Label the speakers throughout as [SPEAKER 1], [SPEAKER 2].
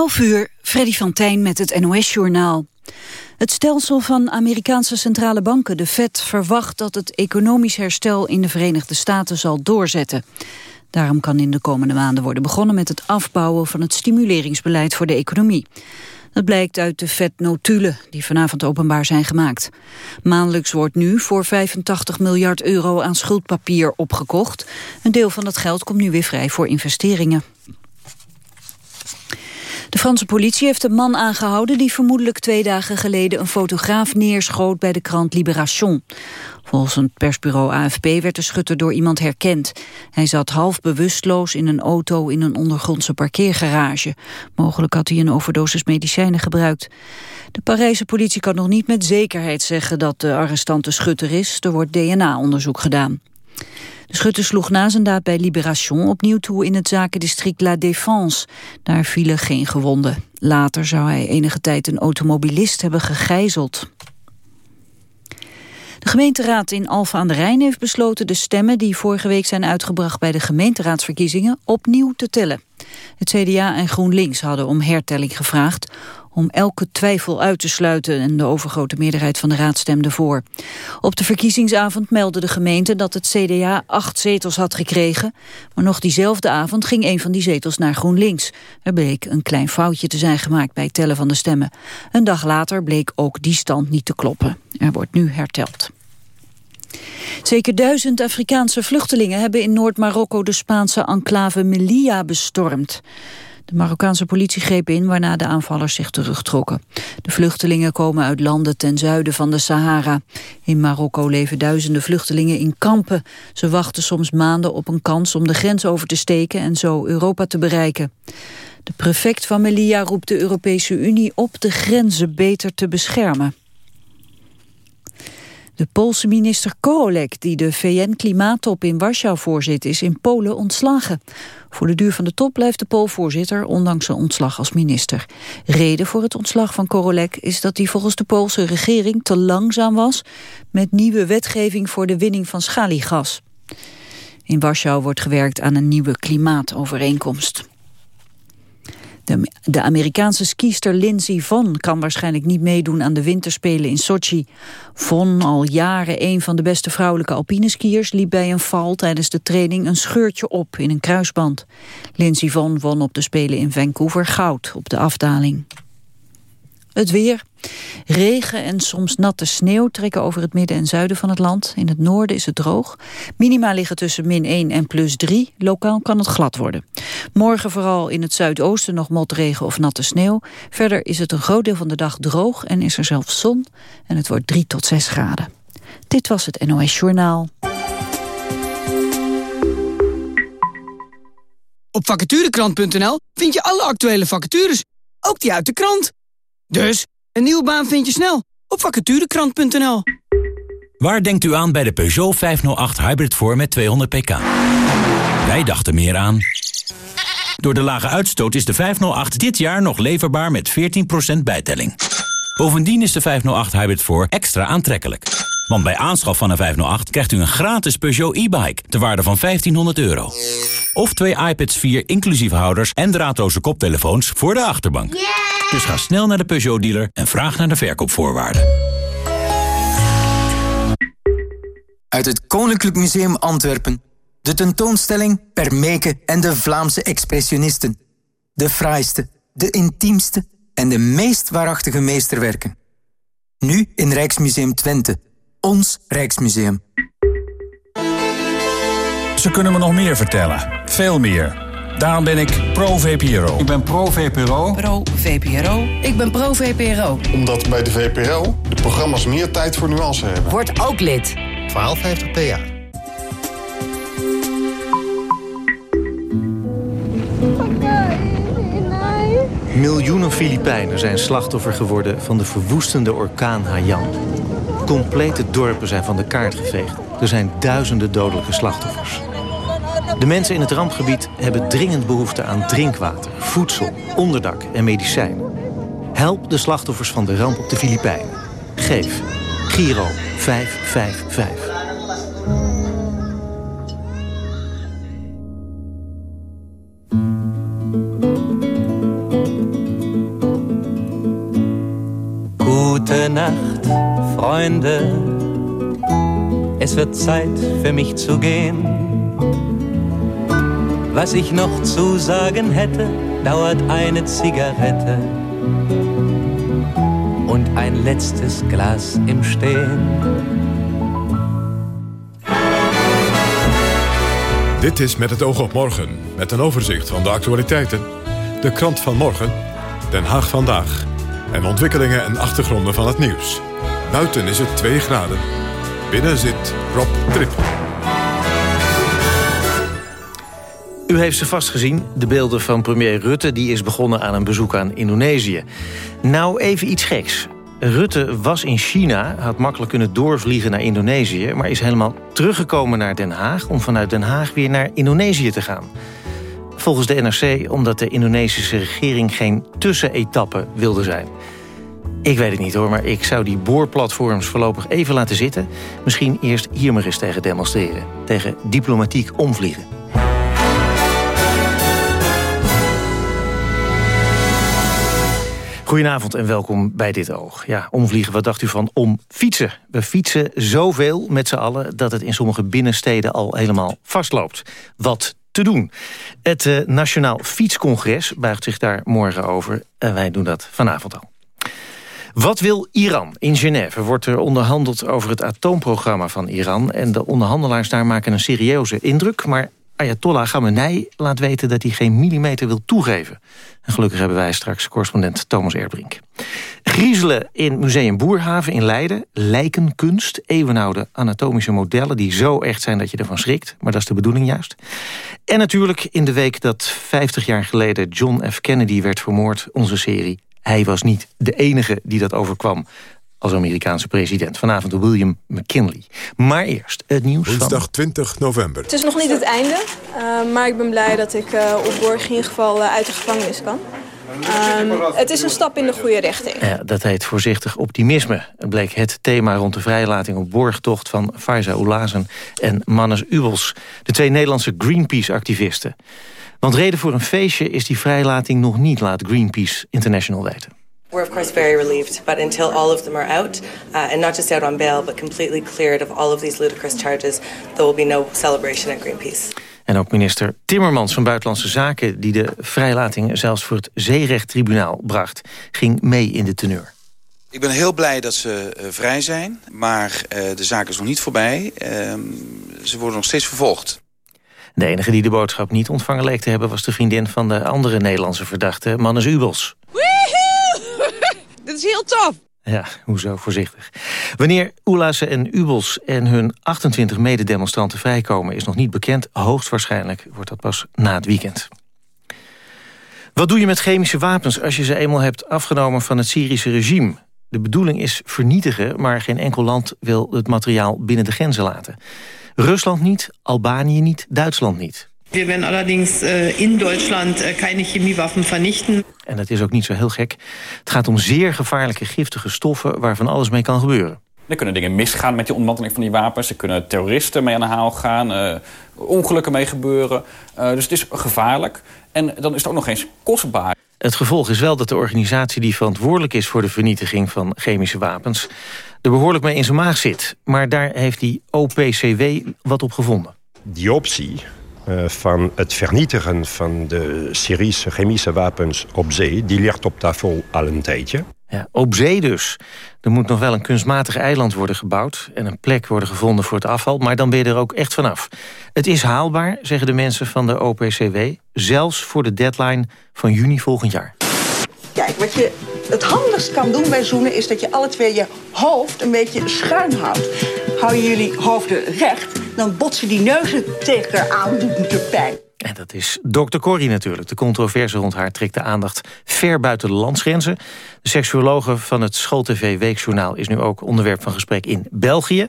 [SPEAKER 1] 11 uur, Freddy van Tijn met het NOS-journaal. Het stelsel van Amerikaanse centrale banken, de Fed, verwacht dat het economisch herstel in de Verenigde Staten zal doorzetten. Daarom kan in de komende maanden worden begonnen met het afbouwen van het stimuleringsbeleid voor de economie. Dat blijkt uit de Fed-notulen die vanavond openbaar zijn gemaakt. Maandelijks wordt nu voor 85 miljard euro aan schuldpapier opgekocht. Een deel van dat geld komt nu weer vrij voor investeringen. De Franse politie heeft een man aangehouden die vermoedelijk twee dagen geleden een fotograaf neerschoot bij de krant Libération. Volgens het persbureau AFP werd de schutter door iemand herkend. Hij zat half bewusteloos in een auto in een ondergrondse parkeergarage. Mogelijk had hij een overdosis medicijnen gebruikt. De Parijse politie kan nog niet met zekerheid zeggen dat de arrestant de schutter is. Er wordt DNA-onderzoek gedaan. De schutter sloeg na zijn daad bij Libération opnieuw toe in het zakendistrict La Défense. Daar vielen geen gewonden. Later zou hij enige tijd een automobilist hebben gegijzeld. De gemeenteraad in Alphen aan de Rijn heeft besloten de stemmen die vorige week zijn uitgebracht bij de gemeenteraadsverkiezingen opnieuw te tellen. Het CDA en GroenLinks hadden om hertelling gevraagd om elke twijfel uit te sluiten en de overgrote meerderheid van de raad stemde voor. Op de verkiezingsavond meldde de gemeente dat het CDA acht zetels had gekregen, maar nog diezelfde avond ging een van die zetels naar GroenLinks. Er bleek een klein foutje te zijn gemaakt bij het tellen van de stemmen. Een dag later bleek ook die stand niet te kloppen. Er wordt nu herteld. Zeker duizend Afrikaanse vluchtelingen hebben in Noord-Marokko de Spaanse enclave Melilla bestormd. De Marokkaanse politie greep in waarna de aanvallers zich terugtrokken. De vluchtelingen komen uit landen ten zuiden van de Sahara. In Marokko leven duizenden vluchtelingen in kampen. Ze wachten soms maanden op een kans om de grens over te steken en zo Europa te bereiken. De prefect van Melilla roept de Europese Unie op de grenzen beter te beschermen. De Poolse minister Korolek, die de VN-klimaattop in Warschau voorzit, is in Polen ontslagen. Voor de duur van de top blijft de Pool-voorzitter, ondanks zijn ontslag als minister. Reden voor het ontslag van Korolek is dat hij volgens de Poolse regering te langzaam was met nieuwe wetgeving voor de winning van schaliegas. In Warschau wordt gewerkt aan een nieuwe klimaatovereenkomst. De, Amerikaanse skiester Lindsey Vonn kan waarschijnlijk niet meedoen aan de winterspelen in Sochi. Vonn, al jaren een van de beste vrouwelijke alpineskiers, liep bij een val tijdens de training een scheurtje op in een kruisband. Lindsey Vonn won op de Spelen in Vancouver goud op de afdaling. Het weer. Regen en soms natte sneeuw trekken over het midden en zuiden van het land. In het noorden is het droog. Minima liggen tussen min 1 en plus 3. Lokaal kan het glad worden. Morgen vooral in het zuidoosten nog motregen of natte sneeuw. Verder is het een groot deel van de dag droog en is er zelfs zon. En het wordt 3 tot 6 graden. Dit was het NOS Journaal.
[SPEAKER 2] Op vacaturekrant.nl vind je alle actuele vacatures, ook die uit de krant. Dus, een nieuwe baan vind je snel op vacaturekrant.nl.
[SPEAKER 3] Waar denkt u aan bij de Peugeot 508 Hybrid voor met 200 pk? Wij dachten meer aan... Door de lage uitstoot is de 508 dit jaar nog leverbaar met 14% bijtelling. Bovendien is de 508 Hybrid voor extra aantrekkelijk. Want bij aanschaf van een 508 krijgt u een gratis Peugeot e-bike... ter waarde van 1500 euro. Of twee iPads 4 inclusief houders en draadloze koptelefoons voor de achterbank. Dus ga snel naar de Peugeot-dealer en vraag naar de verkoopvoorwaarden.
[SPEAKER 4] Uit het Koninklijk Museum Antwerpen. De tentoonstelling Permeke en de Vlaamse expressionisten. De fraaiste, de intiemste en de meest waarachtige meesterwerken. Nu in Rijksmuseum Twente. Ons Rijksmuseum.
[SPEAKER 5] Ze kunnen me nog meer vertellen. Veel meer. Daarom ben ik pro-VPRO.
[SPEAKER 6] Ik ben pro-VPRO.
[SPEAKER 7] Pro-VPRO. Ik ben pro-VPRO.
[SPEAKER 8] Omdat bij de VPRO de programma's meer tijd voor nuance hebben.
[SPEAKER 7] Word ook lid.
[SPEAKER 9] 1250 per jaar.
[SPEAKER 10] Miljoenen Filipijnen zijn slachtoffer geworden van de verwoestende orkaan Haiyan. Complete dorpen zijn van de kaart geveegd. Er zijn duizenden dodelijke slachtoffers. De mensen in het rampgebied hebben dringend behoefte aan drinkwater, voedsel, onderdak en medicijn. Help de slachtoffers van de ramp op de Filipijnen. Geef. Giro 555.
[SPEAKER 6] Nacht, Freunde. Es wird Zeit für mich zu gehen. Was ich noch zu sagen hätte, dauert eine Zigarette und ein letztes Glas im Stehen.
[SPEAKER 9] Dit is Met het oog op morgen, met een overzicht van de actualiteiten, de krant van morgen, Den Haag vandaag en ontwikkelingen en achtergronden van het nieuws. Buiten is het 2 graden. Binnen zit Rob Trip.
[SPEAKER 10] U heeft ze vast gezien, de beelden van premier Rutte... die is begonnen aan een bezoek aan Indonesië. Nou, even iets geks. Rutte was in China, had makkelijk kunnen doorvliegen naar Indonesië... maar is helemaal teruggekomen naar Den Haag... om vanuit Den Haag weer naar Indonesië te gaan. Volgens de NRC omdat de Indonesische regering geen tussenetappe wilde zijn. Ik weet het niet hoor, maar ik zou die boorplatforms voorlopig even laten zitten. Misschien eerst hier maar eens tegen demonstreren. Tegen diplomatiek omvliegen. Goedenavond en welkom bij Dit Oog. Ja, omvliegen, wat dacht u van om fietsen? We fietsen zoveel met z'n allen dat het in sommige binnensteden al helemaal vastloopt. Wat te doen? Het uh, Nationaal Fietscongres buigt zich daar morgen over. En wij doen dat vanavond al. Wat wil Iran? In Genève wordt er onderhandeld over het atoomprogramma van Iran... en de onderhandelaars daar maken een serieuze indruk... maar Ayatollah Khamenei laat weten dat hij geen millimeter wil toegeven. Gelukkig hebben wij straks correspondent Thomas Erdbrink. Griezelen in Museum Boerhaven in Leiden. Lijkenkunst, eeuwenoude anatomische modellen... die zo echt zijn dat je ervan schrikt. Maar dat is de bedoeling juist. En natuurlijk in de week dat 50 jaar geleden John F. Kennedy werd vermoord... onze serie Hij was niet de enige die dat overkwam als Amerikaanse president. Vanavond William McKinley. Maar eerst het nieuws
[SPEAKER 9] Woensdag 20 november.
[SPEAKER 11] Het is nog niet het einde, uh, maar ik ben blij dat ik uh, op borg in ieder geval uh, uit de gevangenis kan. Um, het is een stap in de goede richting.
[SPEAKER 10] Ja, dat heet voorzichtig optimisme. Het bleek het thema rond de vrijlating op borgtocht van Faiza Oulazen en Mannes Ubels, de twee Nederlandse Greenpeace-activisten. Want reden voor een feestje is die vrijlating nog niet, laat Greenpeace International weten.
[SPEAKER 12] We're of course very relieved, but until all of them are out, uh, and not just out on bail, but completely cleared of all of these ludicrous charges, there will be no celebration at Greenpeace.
[SPEAKER 10] En ook minister Timmermans van Buitenlandse Zaken... die de vrijlating zelfs voor het zeerechttribunaal bracht... ging mee in de teneur.
[SPEAKER 13] Ik ben heel blij dat ze uh, vrij zijn, maar uh, de zaak is nog niet voorbij. Uh, ze worden nog steeds vervolgd.
[SPEAKER 10] De enige die de boodschap niet ontvangen leek te hebben... was de vriendin van de andere Nederlandse verdachte, Mannes Ubels.
[SPEAKER 14] Dat is heel tof.
[SPEAKER 10] Ja, hoezo voorzichtig. Wanneer Oelassen en Ubels en hun 28 mededemonstranten vrijkomen... is nog niet bekend. Hoogstwaarschijnlijk wordt dat pas na het weekend. Wat doe je met chemische wapens als je ze eenmaal hebt afgenomen van het Syrische regime? De bedoeling is vernietigen, maar geen enkel land wil het materiaal binnen de grenzen laten. Rusland niet, Albanië niet, Duitsland niet.
[SPEAKER 15] We werden allerdings uh, in Duitsland uh, keine Chemiewaffen vernichten.
[SPEAKER 10] En dat is ook niet zo heel gek. Het gaat om zeer gevaarlijke giftige stoffen waarvan alles mee kan gebeuren.
[SPEAKER 16] Er kunnen dingen misgaan met die ontmanteling van die wapens. Er kunnen terroristen mee aan de haal gaan. Uh, ongelukken mee gebeuren. dus het is gevaarlijk. En dan is het ook nog eens kostbaar.
[SPEAKER 10] Het gevolg is wel dat de organisatie die verantwoordelijk is... voor de vernietiging van chemische wapens... er behoorlijk mee in zijn maag zit. Maar daar heeft die OPCW wat op gevonden.
[SPEAKER 17] Die optie van het vernietigen van de Syrische chemische wapens op zee... die ligt op tafel al een tijdje.
[SPEAKER 10] Ja, op zee dus. Er moet nog wel een kunstmatig eiland worden gebouwd... en een plek worden gevonden voor het afval, maar dan ben je er ook echt vanaf. Het is haalbaar, zeggen de mensen van de OPCW... zelfs voor de deadline van juni volgend jaar.
[SPEAKER 18] Kijk, wat je het handigst kan doen bij zoenen... is dat je alle twee je hoofd een beetje schuin houdt. Hou je jullie hoofden recht, dan botsen die neuzen tegen elkaar aan, doet natuurlijk pijn.
[SPEAKER 10] En dat is Dr. Corrie natuurlijk. De controverse rond haar trekt de aandacht ver buiten de landsgrenzen. De seksuologe van het SchoolTV Weekjournaal is nu ook onderwerp van gesprek in België.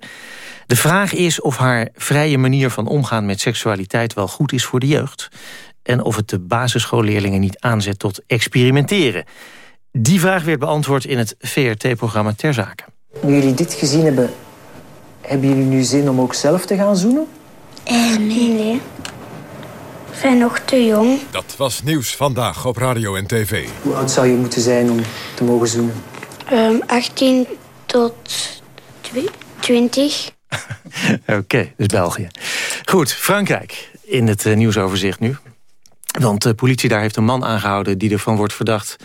[SPEAKER 10] De vraag is of haar vrije manier van omgaan met seksualiteit wel goed is voor de jeugd. En of het de basisschoolleerlingen niet aanzet tot experimenteren. Die vraag werd beantwoord in het VRT-programma Ter Zake.
[SPEAKER 19] Nu jullie dit gezien hebben, hebben jullie nu zin om ook zelf te gaan zoenen?
[SPEAKER 20] Eh, nee. nee. We zijn nog te jong.
[SPEAKER 9] Dat was nieuws vandaag op radio en tv.
[SPEAKER 19] Hoe oud zou je moeten zijn om te mogen zoenen?
[SPEAKER 20] Um, 18 tot twi- 20.
[SPEAKER 10] Oké, dus België. Goed, Frankrijk in het eh, nieuwsoverzicht nu. Want de politie daar heeft een man aangehouden... die ervan wordt verdacht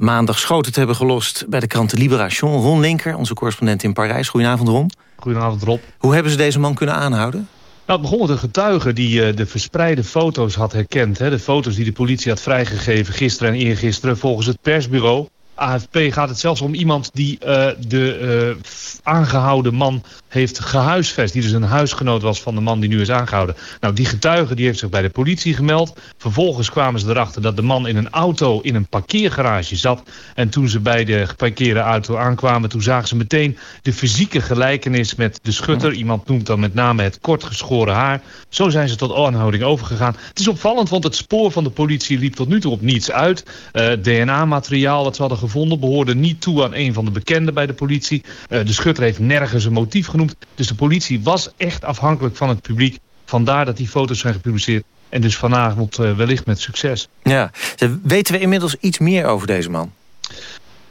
[SPEAKER 10] maandag schoten te hebben gelost... bij de krant Libération. Ron Linker, onze correspondent in Parijs. Goedenavond, Ron.
[SPEAKER 21] Goedenavond, Rob.
[SPEAKER 10] Hoe hebben ze deze man kunnen aanhouden?
[SPEAKER 21] Nou, het begon met een getuige die eh, de verspreide foto's had herkend. Hè? De foto's die de politie had vrijgegeven gisteren en eergisteren volgens het persbureau. AFP gaat het zelfs om iemand die eh, de eh, aangehouden man heeft gehuisvest. Die dus een huisgenoot was van de man die nu is aangehouden. Nou, die getuige die heeft zich bij de politie gemeld. Vervolgens kwamen ze erachter dat de man in een auto in een parkeergarage zat. En toen ze bij de geparkeerde auto aankwamen... toen zagen ze meteen de fysieke gelijkenis met de schutter. Iemand noemt dan met name het kort geschoren haar. Zo zijn ze tot aanhouding overgegaan. Het is opvallend, want het spoor van de politie liep tot nu toe op niets uit. Eh, DNA-materiaal dat ze hadden gevonden behoorde niet toe aan een van de bekenden bij de politie. Eh, de schutter heeft nergens een motief genoemd. Dus de politie was echt afhankelijk van het publiek. Vandaar dat die foto's zijn gepubliceerd. En dus vanavond uh, wellicht met succes.
[SPEAKER 10] Ja, weten we inmiddels iets meer over deze man?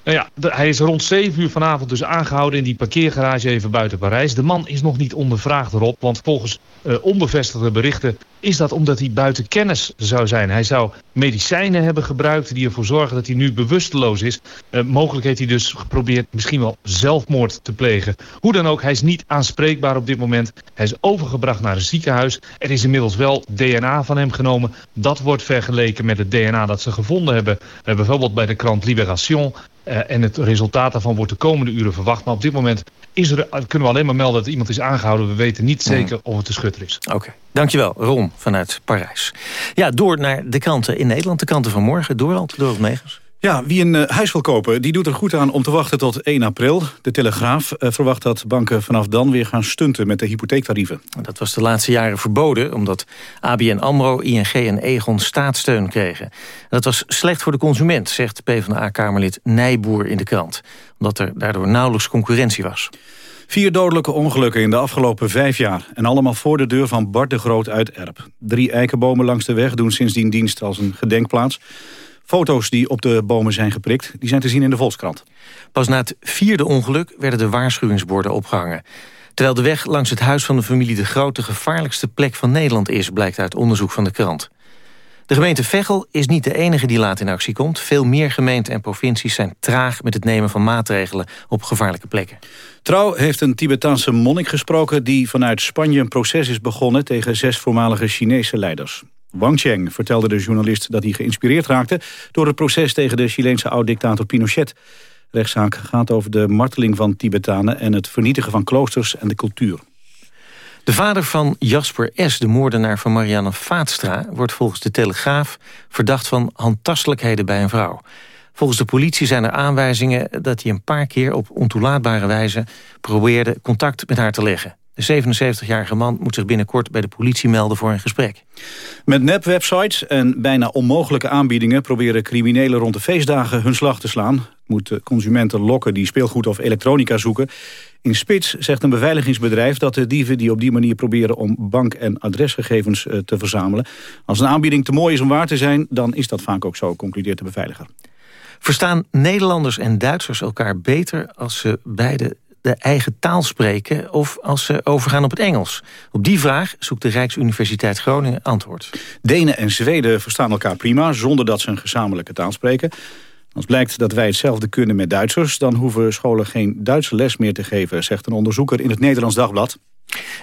[SPEAKER 21] Nou ja, hij is rond 7 uur vanavond dus aangehouden in die parkeergarage even buiten Parijs. De man is nog niet ondervraagd erop, want volgens uh, onbevestigde berichten is dat omdat hij buiten kennis zou zijn. Hij zou medicijnen hebben gebruikt die ervoor zorgen dat hij nu bewusteloos is. Uh, mogelijk heeft hij dus geprobeerd misschien wel zelfmoord te plegen. Hoe dan ook, hij is niet aanspreekbaar op dit moment. Hij is overgebracht naar een ziekenhuis. Er is inmiddels wel DNA van hem genomen. Dat wordt vergeleken met het DNA dat ze gevonden hebben. Uh, bijvoorbeeld bij de krant Libération. Uh, en het resultaat daarvan wordt de komende uren verwacht. Maar op dit moment is er, kunnen we alleen maar melden dat iemand is aangehouden. We weten niet zeker mm. of het de schutter is.
[SPEAKER 10] Oké, okay. dankjewel Ron vanuit Parijs. Ja, door naar de kranten in Nederland. De kranten van morgen. Door door het Megens.
[SPEAKER 22] Ja, wie een uh, huis wil kopen, die doet er goed aan om te wachten tot 1 april. De Telegraaf uh, verwacht dat banken vanaf dan weer gaan stunten met de hypotheektarieven.
[SPEAKER 10] Dat was de laatste jaren verboden, omdat ABN AMRO, ING en Egon staatssteun kregen. Dat was slecht voor de consument, zegt PvdA-kamerlid Nijboer in de krant. Omdat er daardoor nauwelijks concurrentie was.
[SPEAKER 22] Vier dodelijke ongelukken in de afgelopen vijf jaar. En allemaal voor de deur van Bart de Groot uit Erp. Drie eikenbomen langs de weg doen sindsdien dienst als een gedenkplaats. Foto's die op de bomen zijn geprikt, die zijn te zien in de Volkskrant.
[SPEAKER 10] Pas na het vierde ongeluk werden de waarschuwingsborden opgehangen. Terwijl de weg langs het huis van de familie de grote gevaarlijkste plek van Nederland is, blijkt uit onderzoek van de krant. De gemeente Veghel is niet de enige die laat in actie komt. Veel meer gemeenten en provincies zijn traag met het nemen van maatregelen op gevaarlijke plekken.
[SPEAKER 22] Trouw heeft een Tibetaanse monnik gesproken die vanuit Spanje een proces is begonnen tegen zes voormalige Chinese leiders. Wang Cheng vertelde de journalist dat hij geïnspireerd raakte... door het proces tegen de Chileense oud-dictator Pinochet. De rechtszaak gaat over de marteling van Tibetanen... en het vernietigen van kloosters en de cultuur.
[SPEAKER 10] De vader van Jasper S., de moordenaar van Marianne Vaatstra... wordt volgens de Telegraaf verdacht van handtastelijkheden bij een vrouw. Volgens de politie zijn er aanwijzingen dat hij een paar keer... op ontoelaatbare wijze probeerde contact met haar te leggen. De 77-jarige man moet zich binnenkort bij de politie melden voor een gesprek.
[SPEAKER 22] Met nepwebsites en bijna onmogelijke aanbiedingen... proberen criminelen rond de feestdagen hun slag te slaan. Moeten consumenten lokken die speelgoed of elektronica zoeken. In Spits zegt een beveiligingsbedrijf dat de dieven die op die manier proberen... om bank- en adresgegevens eh, te verzamelen. Als een aanbieding te mooi is om waar te zijn, dan is dat vaak ook zo, concludeert de beveiliger.
[SPEAKER 10] Verstaan Nederlanders en Duitsers elkaar beter als ze beide de eigen taal spreken of als ze overgaan op het Engels? Op die vraag zoekt de Rijksuniversiteit Groningen antwoord.
[SPEAKER 22] Denen en Zweden verstaan elkaar prima zonder dat ze een gezamenlijke taal spreken. Als blijkt dat wij hetzelfde kunnen met Duitsers... dan hoeven scholen geen Duitse les meer te geven... zegt een onderzoeker in het Nederlands Dagblad.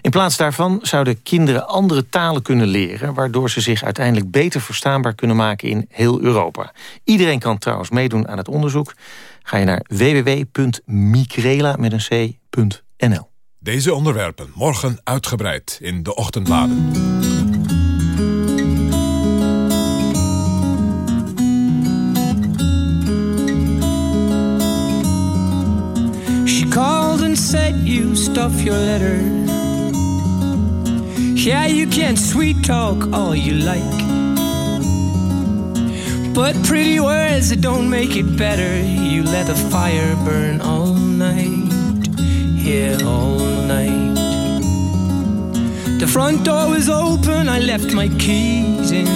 [SPEAKER 10] In plaats daarvan zouden kinderen andere talen kunnen leren... waardoor ze zich uiteindelijk beter verstaanbaar kunnen maken in heel Europa. Iedereen kan trouwens meedoen aan het onderzoek. Ga je naar www.migrela met een c.nl.
[SPEAKER 9] Deze onderwerpen morgen uitgebreid in de ochtendbladen.
[SPEAKER 2] Said you stuff your letter. Yeah, you can sweet talk all you like. But pretty words don't make it better. You let the fire burn all night, here all night. The front door was open, I left my keys in.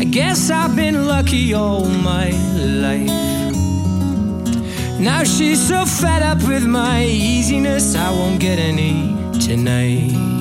[SPEAKER 2] I guess I've been lucky all my life.
[SPEAKER 23] Now she's so fed up with my easiness, I won't get any tonight.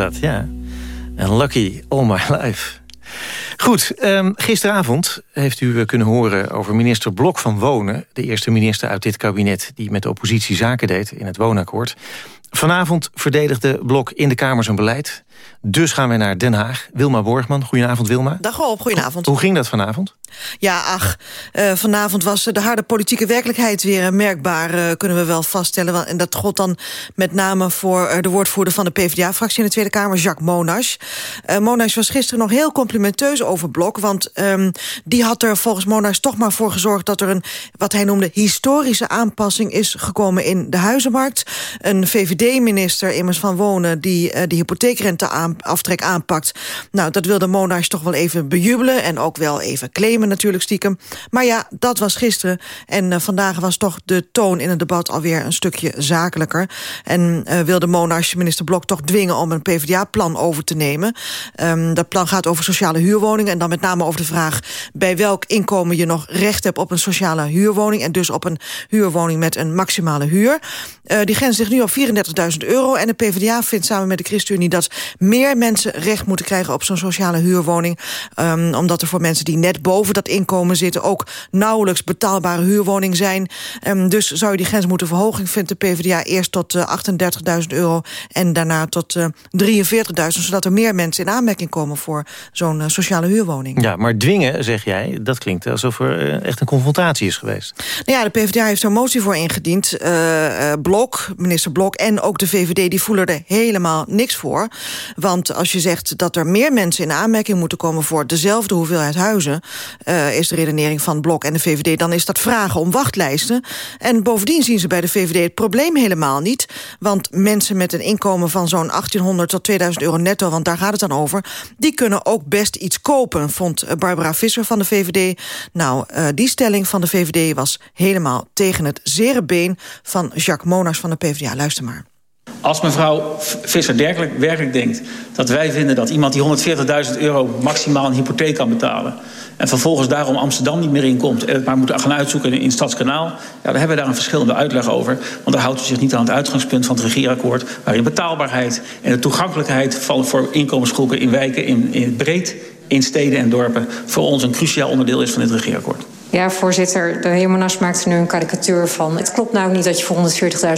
[SPEAKER 10] Dat, ja. En Lucky All My Life. Goed, ehm, gisteravond heeft u eh, kunnen horen over minister Blok van Wonen... de eerste minister uit dit kabinet die met de oppositie zaken deed... in het woonakkoord. Vanavond verdedigde Blok in de Kamer zijn beleid. Dus gaan we naar Den Haag. Wilma Borgman, goedenavond Wilma.
[SPEAKER 24] Dag Rob, goedenavond.
[SPEAKER 10] Hoe ging dat vanavond?
[SPEAKER 24] Ja, ach, eh, vanavond was de harde politieke werkelijkheid weer eh, merkbaar, eh, kunnen we wel vaststellen. En dat gold dan met name voor eh, de woordvoerder van de PvdA-fractie in de Tweede Kamer, Jacques Monash. Eh Monash was gisteren nog heel complimenteus over Blok, want ehm, die had er volgens Monash toch maar voor gezorgd dat er een, wat hij noemde, historische aanpassing is gekomen in de huizenmarkt. Een VVD-minister immers van Wonen die eh, de hypotheekrenteaftrek aanpakt. Nou, dat wilde Monash toch wel even bejubelen en ook wel even claimen natuurlijk stiekem. Maar ja, dat was gisteren. En eh, vandaag was toch de toon in het debat alweer een stukje zakelijker. En eh, wilde Monash minister Blok toch dwingen om een PvdA-plan over te nemen. Ehm, dat plan gaat over sociale huurwoningen. En dan met name over de vraag bij welk inkomen je nog recht hebt op een sociale huurwoning. En dus op een huurwoning met een maximale huur. Eh, die grens ligt nu op 34.000 euro. En de PvdA vindt samen met de ChristenUnie dat meer mensen recht moeten krijgen op zo'n sociale huurwoning. Ehm, omdat er voor mensen die net boven dat inkomen zitten ook nauwelijks betaalbare huurwoning zijn. Ehm, dus zou je die grens moeten verhogen, vindt de PvdA eerst tot eh, 38.000 euro en daarna tot eh 43.000, zodat er meer mensen in aanmerking komen voor zo'n eh, sociale huurwoning.
[SPEAKER 10] Ja, maar dwingen, zeg jij, dat klinkt alsof er eh, echt een confrontatie is geweest.
[SPEAKER 24] Nou ja, de PvdA heeft er motie voor ingediend. Eh, eh, Blok, minister Blok en ook de VVD... die voelen er helemaal niks voor. Want als je zegt dat er meer mensen in aanmerking moeten komen... voor dezelfde hoeveelheid huizen... eh, is de redenering van Blok en de VVD... dan is dat vragen om wachtlijsten. En bovendien zien ze bij de VVD het probleem helemaal niet. Want mensen met een inkomen van zo'n 1800 tot 2000 euro netto... want daar gaat het dan over... die kunnen ook best iets kopen, vond Barbara Visser van de VVD. Nou, eh, die stelling van de VVD was helemaal tegen het zere been... van Jacques Monas van de PvdA. Luister maar.
[SPEAKER 25] Als mevrouw Visser werkelijk, werkelijk denkt dat wij vinden dat iemand die 140.000 euro maximaal een hypotheek kan betalen... en vervolgens daarom Amsterdam niet meer in komt... en het maar moeten gaan uitzoeken in, in Stadskanaal... ja, daar hebben we daar een verschillende uitleg over. Want daar houdt u zich niet aan het uitgangspunt van het regeerakkoord... waarin betaalbaarheid en de toegankelijkheid van, voor inkomensgroepen in wijken in, in breed in steden en dorpen voor ons een cruciaal onderdeel is van dit regeerakkoord.
[SPEAKER 26] Ja, voorzitter, de heer Monas maakt er nu een karikatuur van. Het klopt nou ook niet dat je voor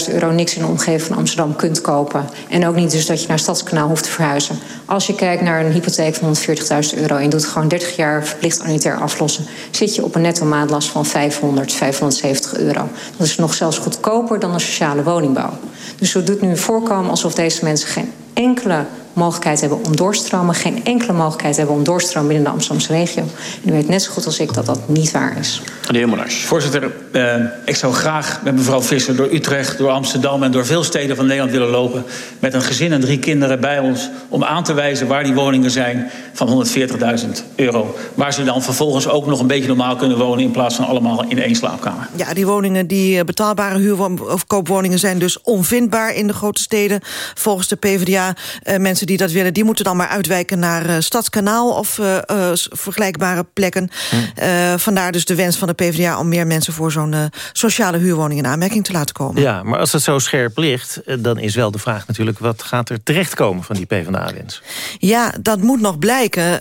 [SPEAKER 26] 140.000 euro niks in de omgeving van Amsterdam kunt kopen. En ook niet dus dat je naar Stadskanaal hoeft te verhuizen. Als je kijkt naar een hypotheek van 140.000 euro en doet gewoon 30 jaar verplicht annuitair aflossen, zit je op een netto maandlast van 500, 570 euro. Dat is nog zelfs goedkoper dan een sociale woningbouw. Dus zo doet nu voorkomen alsof deze mensen geen enkele mogelijkheid hebben om doorstromen. Geen enkele mogelijkheid hebben om doorstromen binnen de Amsterdamse regio. En u weet net zo goed als ik dat dat niet waar is.
[SPEAKER 25] De heer Monars. Voorzitter, eh, ik zou graag met mevrouw Visser door Utrecht, door Amsterdam... en door veel steden van Nederland willen lopen... met een gezin en drie kinderen bij ons... om aan te wijzen waar die woningen zijn van 140.000 euro. Waar ze dan vervolgens ook nog een beetje normaal kunnen wonen... in plaats van allemaal in één slaapkamer.
[SPEAKER 24] Ja, die woningen, die eh, betaalbare huur- of koopwoningen... zijn dus onvindbaar in de grote steden. Volgens de PvdA, uh, mensen die dat willen... die moeten dan maar uitwijken naar uh, Stadskanaal of uh, uh, vergelijkbare plekken. Hm. vandaar dus de wens van de PvdA om meer mensen... voor zo'n sociale huurwoning in aanmerking te laten komen.
[SPEAKER 10] Ja, maar als het zo scherp ligt, dan is wel de vraag natuurlijk... wat gaat er terechtkomen van die PvdA-wens?
[SPEAKER 24] Ja, dat moet nog blijken.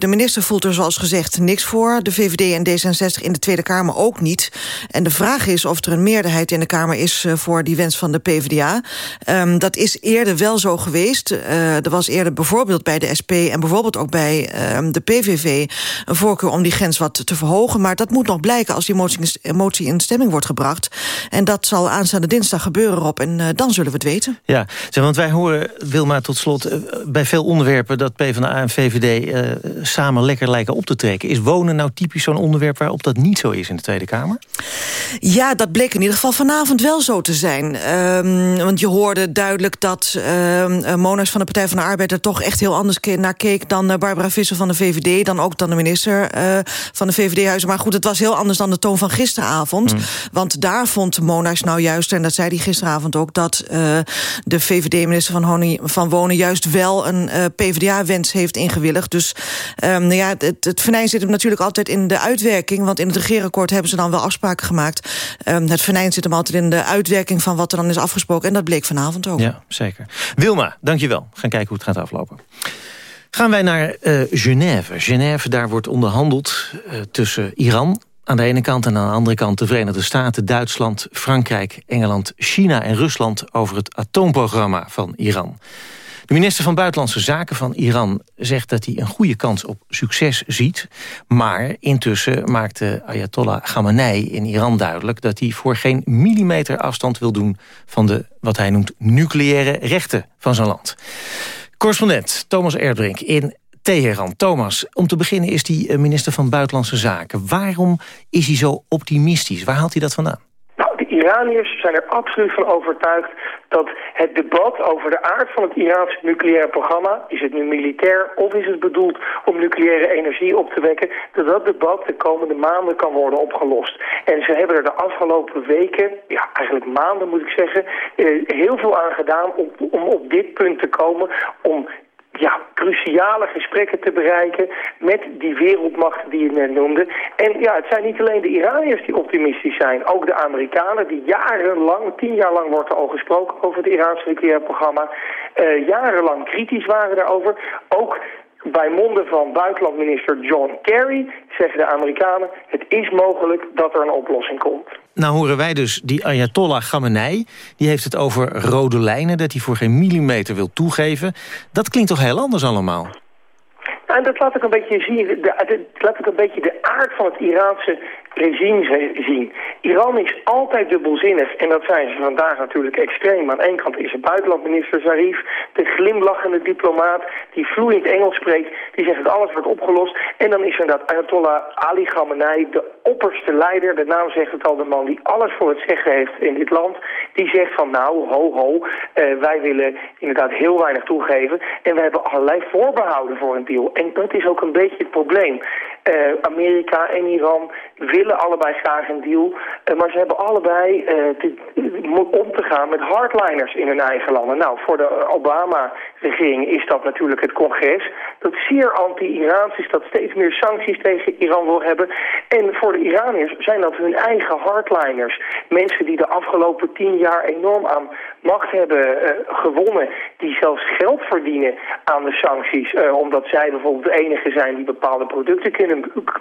[SPEAKER 24] de minister voelt er zoals gezegd niks voor. De VVD en D66 in de Tweede Kamer ook niet. En de vraag is of er een meerderheid in de Kamer is... voor die wens van de PvdA. Um, dat is eerder wel zo geweest... Uh, er was eerder bijvoorbeeld bij de SP en bijvoorbeeld ook bij uh, de PVV... een voorkeur om die grens wat te verhogen. Maar dat moet nog blijken als die motie, motie in stemming wordt gebracht. En dat zal aanstaande dinsdag gebeuren, Rob. En uh, dan zullen we het weten.
[SPEAKER 10] Ja, want wij horen, Wilma, tot slot... Uh, bij veel onderwerpen dat PvdA en VVD samen lekker lijken op te trekken. Is wonen nou typisch zo'n onderwerp waarop dat niet zo is in de Tweede Kamer?
[SPEAKER 24] Ja, dat bleek in ieder geval vanavond wel zo te zijn. Um, want je hoorde duidelijk dat uh, Monas van de Partij van de Arbeid er toch echt heel anders naar keek... dan uh, Barbara Visser van de VVD, dan ook dan de minister uh, van de VVD-huizen. Maar goed, het was heel anders dan de toon van gisteravond. Mm. Want daar vond Monas nou juist, en dat zei hij gisteravond ook... dat uh, de VVD-minister van, van Wonen juist wel een uh, PvdA-wens heeft ingewilligd. Dus um, nou ja, het, het venijn zit hem natuurlijk altijd in de uitwerking... want in het regeerakkoord hebben ze dan wel afspraken gemaakt. Um, het venijn zit hem altijd in de uitwerking van wat er dan is afgesproken. En dat bleek vanavond ook.
[SPEAKER 10] Ja, zeker. Wilma, dankjewel. We gaan kijken hoe het gaat aflopen. Gaan wij naar uh, Genève. Genève, daar wordt onderhandeld uh, tussen Iran aan de ene kant... en aan de andere kant de Verenigde Staten, Duitsland, Frankrijk... Engeland, China en Rusland over het atoomprogramma van Iran. De minister van Buitenlandse Zaken van Iran zegt dat hij een goede kans op succes ziet. Maar intussen maakte Ayatollah Khamenei in Iran duidelijk... dat hij voor geen millimeter afstand wil doen van de, wat hij noemt, nucleaire rechten van zijn land. Correspondent Thomas Erdbrink in Teheran. Thomas, om te beginnen is die eh, minister van Buitenlandse Zaken. Waarom is hij zo optimistisch? Waar haalt hij dat vandaan?
[SPEAKER 27] Nou, de Iraniërs zijn er absoluut van overtuigd dat het debat over de aard van het Iraanse nucleaire programma... is het nu militair of is het bedoeld om nucleaire energie op te wekken... dat dat debat de komende maanden kan worden opgelost. En ze hebben er de afgelopen weken, ja eigenlijk maanden moet ik zeggen... Eh, heel veel aan gedaan om, om op dit punt te komen... om ja, cruciale gesprekken te bereiken met die wereldmachten die je net noemde. En ja, het zijn niet alleen de Iraniërs die optimistisch zijn, ook de Amerikanen die jarenlang, tien jaar lang wordt er al gesproken over het Iraanse nucleaire programma, uh, jarenlang kritisch waren daarover. Ook bij monden van buitenlandminister John Kerry zeggen de Amerikanen... het is mogelijk dat er een oplossing komt.
[SPEAKER 10] Nou horen wij dus die Ayatollah Khamenei... die heeft het over rode lijnen, dat hij voor geen millimeter wil toegeven. Dat klinkt toch heel anders allemaal?
[SPEAKER 27] En dat laat ik een beetje zien, de, de, laat ik een beetje de aard van het Iraanse regime zien. Iran is altijd dubbelzinnig en dat zijn ze vandaag natuurlijk extreem. Aan één kant is er buitenlandminister Zarif, de glimlachende diplomaat die vloeiend Engels spreekt, die zegt dat alles wordt opgelost. En dan is er dat Ayatollah Ali Khamenei, de opperste leider, de naam zegt het al, de man die alles voor het zeggen heeft in dit land, die zegt van nou, ho ho, uh, wij willen inderdaad heel weinig toegeven en we hebben allerlei voorbehouden voor een deal. En dat is ook een beetje het probleem. Amerika en Iran willen allebei graag een deal, maar ze hebben allebei te, om te gaan met hardliners in hun eigen landen. Nou, voor de Obama-regering is dat natuurlijk het congres, dat zeer anti-Iraans is, dat steeds meer sancties tegen Iran wil hebben. En voor de Iraniërs zijn dat hun eigen hardliners. Mensen die de afgelopen tien jaar enorm aan macht hebben gewonnen, die zelfs geld verdienen aan de sancties, omdat zij bijvoorbeeld de enige zijn die bepaalde producten kunnen,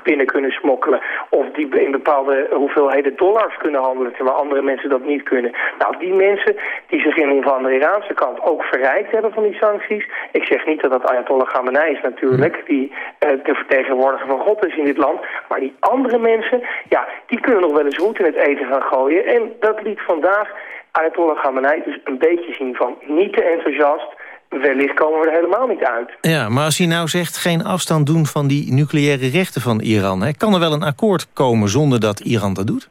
[SPEAKER 27] binnen kunnen smokkelen, of die in bepaalde hoeveelheden dollars kunnen handelen, terwijl andere mensen dat niet kunnen. Nou, die mensen die zich in aan de Iraanse kant ook verrijkt hebben van die sancties, ik zeg niet dat dat Ayatollah Khamenei is natuurlijk, die uh, de vertegenwoordiger van God is in dit land, maar die andere mensen, ja, die kunnen nog wel eens roet in het eten gaan gooien en dat liet vandaag Ayatollah Khamenei dus een beetje zien van niet te enthousiast. Wellicht komen we er helemaal niet uit.
[SPEAKER 10] Ja, maar als hij nou zegt geen afstand doen van die nucleaire rechten van Iran... Hè, kan er wel een akkoord komen zonder dat Iran dat doet?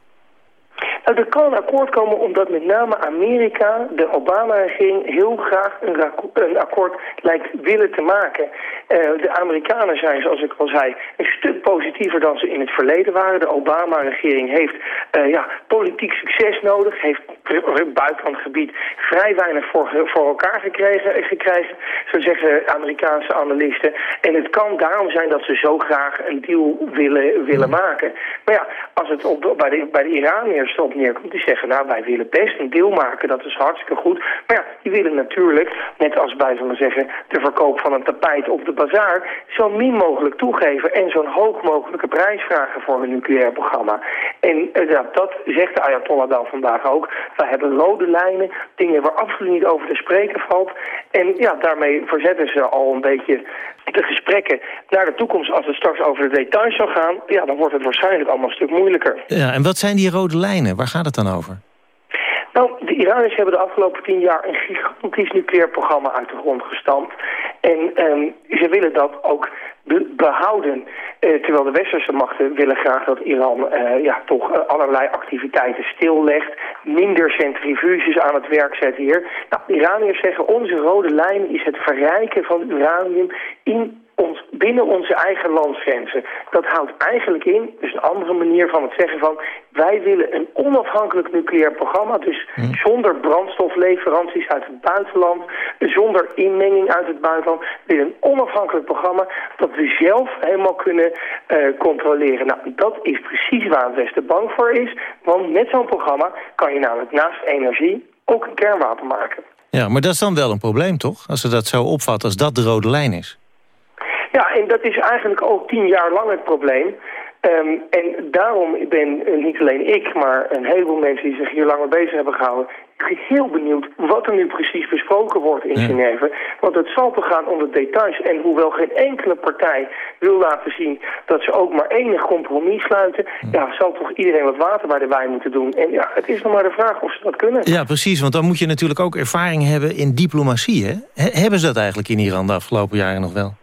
[SPEAKER 27] Nou, er kan een akkoord komen omdat met name Amerika, de Obama-regering, heel graag een, een, akkoord lijkt willen te maken. Uh, de Amerikanen zijn, zoals ik al zei, een stuk positiever dan ze in het verleden waren. De Obama-regering heeft uh, ja, politiek succes nodig, heeft buitenland gebied vrij weinig voor, voor elkaar gekregen, gekregen, zo zeggen Amerikaanse analisten. En het kan daarom zijn dat ze zo graag een deal willen, willen maken. Maar ja, als het op, bij, de, bij de Iraniërs neerkomt, die zeggen, nou, wij willen best een deal maken, dat is hartstikke goed. Maar ja, die willen natuurlijk, net als bij, zullen zeggen, de verkoop van een tapijt op de bazaar, zo min mogelijk toegeven en zo'n hoog mogelijke prijs vragen voor hun nucleair programma. En ja, dat zegt de Ayatollah dan vandaag ook. Wij hebben rode lijnen, dingen waar absoluut niet over te spreken valt. En ja, daarmee verzetten ze al een beetje de gesprekken naar de toekomst. Als het straks over de details zou gaan, ja, dan wordt het waarschijnlijk allemaal een stuk moeilijker.
[SPEAKER 10] Ja, en wat zijn die rode lijnen? Waar gaat het dan over?
[SPEAKER 27] Nou, de Iraniërs hebben de afgelopen tien jaar een gigantisch nucleair programma uit de grond gestampt. En um, ze willen dat ook behouden. Uh, terwijl de westerse machten willen graag dat Iran uh, ja, toch uh, allerlei activiteiten stillegt. Minder centrifuges aan het werk zet hier. Nou, Iraniërs zeggen onze rode lijn is het verrijken van uranium in ons, binnen onze eigen landsgrenzen. Dat houdt eigenlijk in, dus een andere manier van het zeggen van... wij willen een onafhankelijk nucleair programma, dus hmm. zonder brandstofleveranties uit het buitenland... zonder inmenging uit het buitenland. Willen een onafhankelijk programma dat we zelf helemaal kunnen uh, controleren. Nou, dat is precies waar het Westen bang voor is, want met zo'n programma kan je namelijk naast energie ook een kernwapen maken.
[SPEAKER 10] Ja, maar dat is dan wel een probleem, toch? Als ze dat zo opvatten, als dat de rode lijn is.
[SPEAKER 27] Ja, en dat is eigenlijk ook tien jaar lang het probleem. Um, en daarom ben niet alleen ik, maar een heleboel mensen die zich hier langer bezig hebben gehouden... heel benieuwd wat er nu precies besproken wordt in Genève. Want het zal toch gaan om de details. En hoewel geen enkele partij wil laten zien dat ze ook maar enig compromis sluiten... ja, zal toch iedereen wat water bij de wijn moeten doen. En ja, het is nog maar de vraag of ze dat kunnen.
[SPEAKER 10] Ja, precies, want dan moet je natuurlijk ook ervaring hebben in diplomatie, hè? Hebben ze dat eigenlijk in Iran de afgelopen jaren nog wel?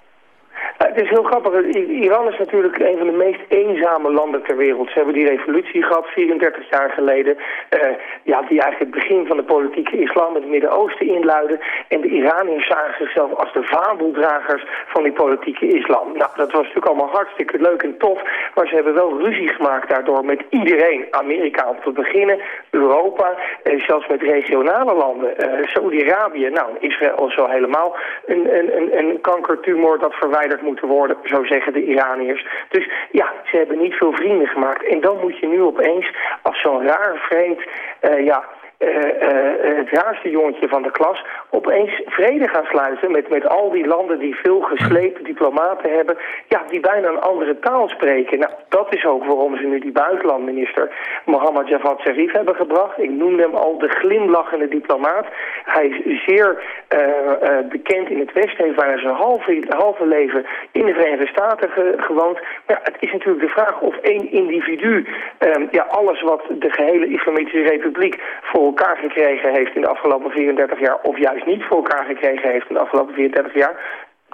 [SPEAKER 27] Het is heel grappig. Iran is natuurlijk een van de meest eenzame landen ter wereld. Ze hebben die revolutie gehad 34 jaar geleden. Uh, ja, die eigenlijk het begin van de politieke islam in het Midden-Oosten inluidde. En de Iraniërs zagen zichzelf als de vaandeldragers van die politieke islam. Nou, dat was natuurlijk allemaal hartstikke leuk en tof. Maar ze hebben wel ruzie gemaakt daardoor met iedereen. Amerika om te beginnen, Europa, eh, zelfs met regionale landen. Uh, Saudi-Arabië, nou, Israël is wel helemaal een, een, een, een kankertumor dat verwijderd moeten worden, zo zeggen de Iraniërs. Dus ja, ze hebben niet veel vrienden gemaakt. En dan moet je nu opeens als zo'n raar vreemd, uh, ja, uh, uh, het raarste jongetje van de klas opeens vrede gaan sluiten met, met al die landen die veel geslepen diplomaten hebben, ja, die bijna een andere taal spreken. Nou, dat is ook waarom ze nu die buitenlandminister Mohammad Javad Zarif hebben gebracht. Ik noemde hem al de glimlachende diplomaat. Hij is zeer uh, bekend in het Westen, heeft bijna zijn halve, halve leven in de Verenigde Staten ge, gewoond. Maar ja, het is natuurlijk de vraag of één individu um, ja, alles wat de gehele Islamitische Republiek voor elkaar gekregen heeft in de afgelopen 34 jaar... of juist niet voor elkaar gekregen heeft in de afgelopen 34 jaar...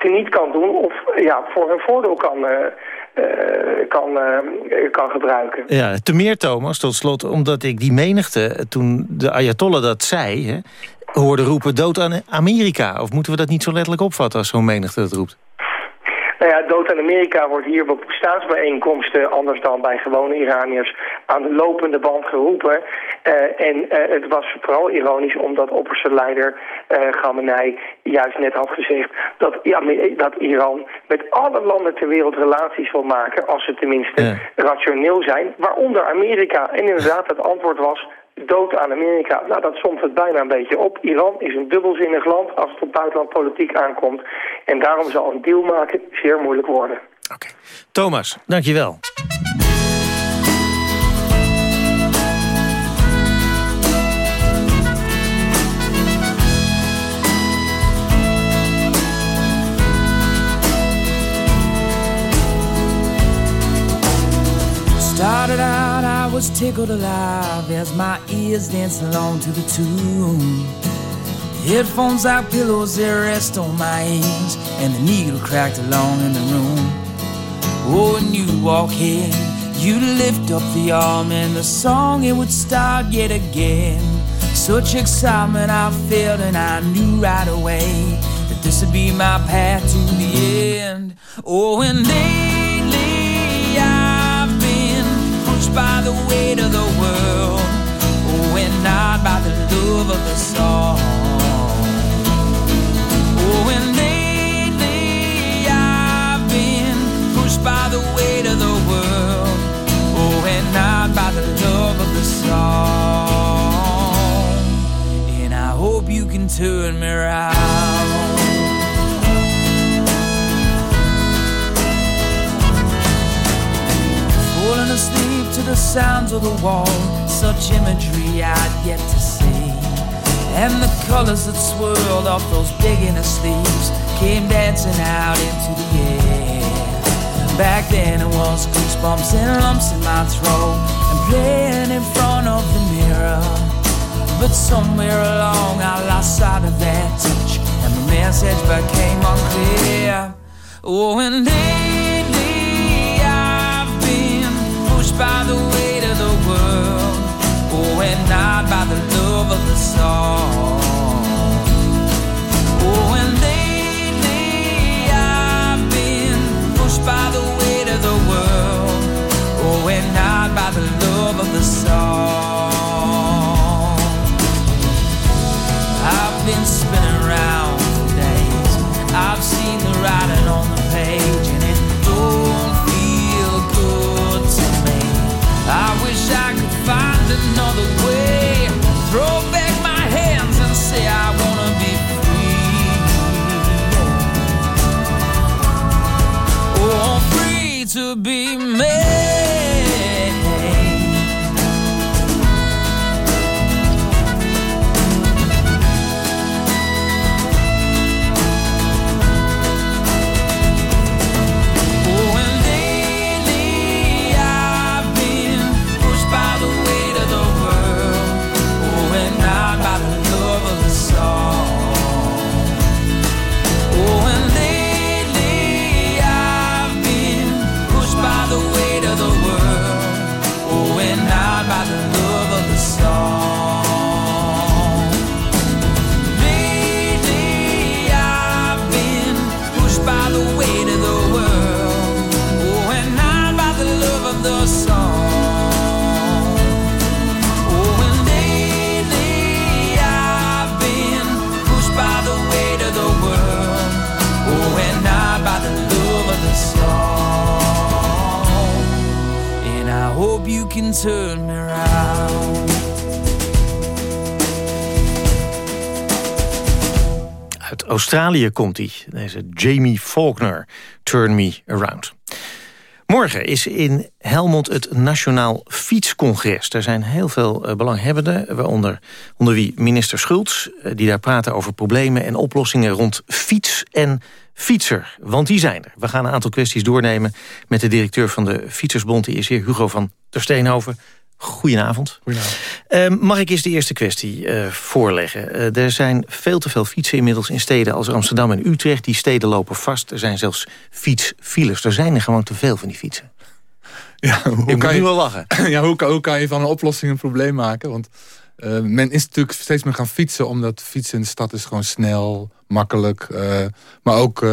[SPEAKER 27] niet kan doen of ja, voor hun voordeel kan, uh, uh, kan, uh, kan gebruiken.
[SPEAKER 10] Ja, te meer Thomas, tot slot, omdat ik die menigte... toen de Ayatollah dat zei, hè, hoorde roepen dood aan Amerika. Of moeten we dat niet zo letterlijk opvatten als zo'n menigte dat roept?
[SPEAKER 27] Nou ja, dood aan Amerika wordt hier op staatsbijeenkomsten, anders dan bij gewone Iraniërs, aan de lopende band geroepen. en het was vooral ironisch omdat opperste leider Khamenei juist net had gezegd dat, ja, dat Iran met alle landen ter wereld relaties wil maken, als ze tenminste rationeel zijn, waaronder Amerika. En inderdaad, het antwoord was dood aan Amerika. Nou, dat somt het bijna een beetje op. Iran is een dubbelzinnig land als het op buitenlandpolitiek aankomt. En daarom zal een deal maken zeer moeilijk worden.
[SPEAKER 10] Oké. Thomas, dankjewel.
[SPEAKER 2] Started was tickled alive as my ears danced along to the tune. Headphones like pillows, they rest on my ears, and the needle cracked along in the room. Oh, and you walk in, you lift up the arm, and the song it would start yet again. Such excitement I felt, and I knew right away that this would be my path to the end. Oh, and lately by the weight of the world, and not by the love of the song. Oh, and lately I've been pushed by the weight of the world, oh, and not by the love of the song. And I hope you can turn me around. To the sounds of the wall, such imagery I'd yet to see. And the colors that swirled off those big inner sleeves came dancing out into the air. Back then it was goosebumps and lumps in my throat and playing in front of the mirror. But somewhere along I lost sight of that touch and the message became unclear. Oh, and lately by the weight of the to be me. Turn me around.
[SPEAKER 10] Uit Australië komt hij, deze Jamie Faulkner, Turn Me Around. Morgen is in Helmond het Nationaal Fietscongres. Er zijn heel veel eh, belanghebbenden, waaronder onder wie minister Schultz... eh, die daar praten over problemen en oplossingen rond fiets en fietser. Want die zijn er. We gaan een aantal kwesties doornemen met de directeur van de Fietsersbond... die is hier, Hugo van der Steenhoven. Goedenavond.
[SPEAKER 28] Goedenavond.
[SPEAKER 10] Eh, mag ik eens de eerste kwestie eh, voorleggen? Eh, er zijn veel te veel fietsen inmiddels in steden als Amsterdam en Utrecht. Die steden lopen vast. Er zijn zelfs fietsfiles. Er zijn er gewoon te veel van die fietsen.
[SPEAKER 28] Ja, hoe
[SPEAKER 10] ik
[SPEAKER 28] kan
[SPEAKER 10] moet
[SPEAKER 28] je
[SPEAKER 10] nu wel lachen.
[SPEAKER 28] Ja, hoe kan, hoe kan je van een oplossing een probleem maken? Want men is natuurlijk steeds meer gaan fietsen... omdat fietsen in de stad is gewoon snel, makkelijk. Uh, maar ook, uh,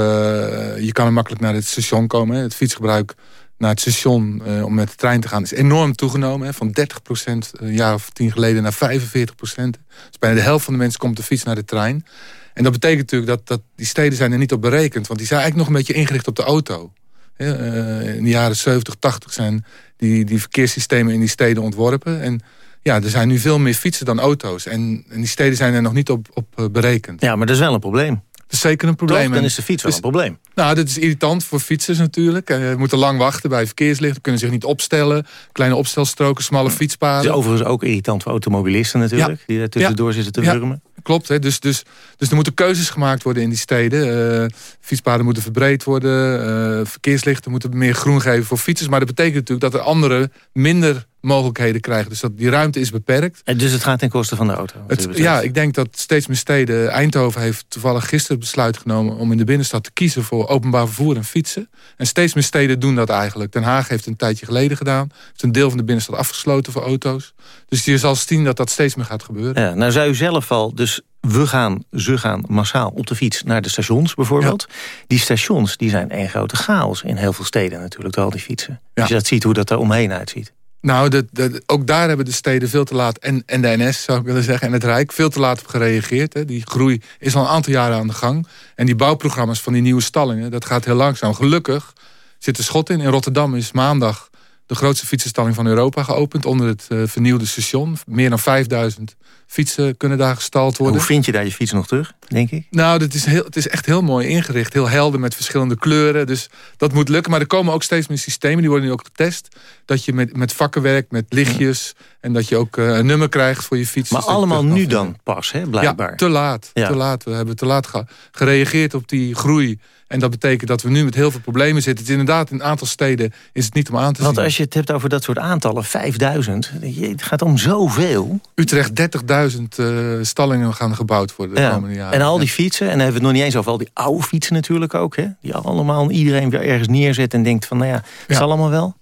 [SPEAKER 28] je kan er makkelijk naar het station komen. Hè. Het fietsgebruik naar het station om met de trein te gaan... is enorm toegenomen. Hè. Van 30 procent een jaar of tien geleden naar 45 procent. Dus bijna de helft van de mensen komt de fiets naar de trein. En dat betekent natuurlijk dat, dat die steden zijn er niet op berekend. Want die zijn eigenlijk nog een beetje ingericht op de auto. in de jaren 70, 80 zijn die, die verkeerssystemen in die steden ontworpen... En ja, er zijn nu veel meer fietsen dan auto's. En, en die steden zijn er nog niet op, op uh, berekend.
[SPEAKER 10] Ja, maar dat is wel een probleem.
[SPEAKER 28] Dat is zeker een probleem.
[SPEAKER 10] Toch? Dan is de fiets wel dus, een probleem.
[SPEAKER 28] Nou, dat is irritant voor fietsers natuurlijk. Ze uh, moeten lang wachten bij verkeerslichten. Kunnen zich niet opstellen. Kleine opstelstroken, smalle ja. fietspaden.
[SPEAKER 10] Het is overigens ook irritant voor automobilisten natuurlijk. Ja. Die daar tussendoor ja. zitten te wurmen.
[SPEAKER 28] Klopt, hè? Dus, dus, dus er moeten keuzes gemaakt worden in die steden. Uh, fietspaden moeten verbreed worden. Uh, verkeerslichten moeten meer groen geven voor fietsers. Maar dat betekent natuurlijk dat er anderen minder mogelijkheden krijgen. Dus dat die ruimte is beperkt.
[SPEAKER 10] En dus het gaat ten koste van de auto?
[SPEAKER 28] Het, ja, ik denk dat steeds meer steden... Eindhoven heeft toevallig gisteren besluit genomen... om in de binnenstad te kiezen voor openbaar vervoer en fietsen. En steeds meer steden doen dat eigenlijk. Den Haag heeft een tijdje geleden gedaan. Heeft een deel van de binnenstad afgesloten voor auto's. Dus je zal zien dat dat steeds meer gaat gebeuren.
[SPEAKER 10] Ja, nou zou u zelf al... Dus we gaan, ze gaan massaal op de fiets naar de stations bijvoorbeeld. Die stations die zijn één grote chaos in heel veel steden natuurlijk, door al die fietsen. Als je dat ziet hoe dat er omheen uitziet.
[SPEAKER 28] Nou, dat, dat, ook daar hebben de steden veel te laat, en, en de NS zou ik willen zeggen, en het Rijk, veel te laat op gereageerd. Hè. Die groei is al een aantal jaren aan de gang. En die bouwprogramma's van die nieuwe stallingen, dat gaat heel langzaam. Gelukkig zit er schot in. In Rotterdam is maandag de grootste fietsenstalling van Europa geopend... onder het uh, vernieuwde station. Meer dan 5000 fietsen kunnen daar gestald worden.
[SPEAKER 10] Hoe vind je daar je fiets nog terug, denk ik?
[SPEAKER 28] Nou, dat is heel, het is echt heel mooi ingericht. Heel helder met verschillende kleuren. Dus dat moet lukken. Maar er komen ook steeds meer systemen. Die worden nu ook getest. Dat je met, met vakken werkt, met lichtjes. En dat je ook uh, een nummer krijgt voor je fiets.
[SPEAKER 10] Maar
[SPEAKER 28] dus
[SPEAKER 10] allemaal nu dan pas, hè, blijkbaar.
[SPEAKER 28] Ja, te laat. Ja. Te laat. We hebben te laat gereageerd op die groei. En dat betekent dat we nu met heel veel problemen zitten. Het is inderdaad in een aantal steden is het niet om aan te zien.
[SPEAKER 10] Want als je het hebt over dat soort aantallen, 5000, het gaat om zoveel.
[SPEAKER 28] Utrecht 30.000 uh, stallingen gaan gebouwd worden de
[SPEAKER 10] ja.
[SPEAKER 28] komende jaren.
[SPEAKER 10] En al die fietsen, en dan hebben we het nog niet eens over al die oude fietsen natuurlijk ook. Hè? Die allemaal iedereen weer ergens neerzet en denkt van nou ja, het ja. zal allemaal wel.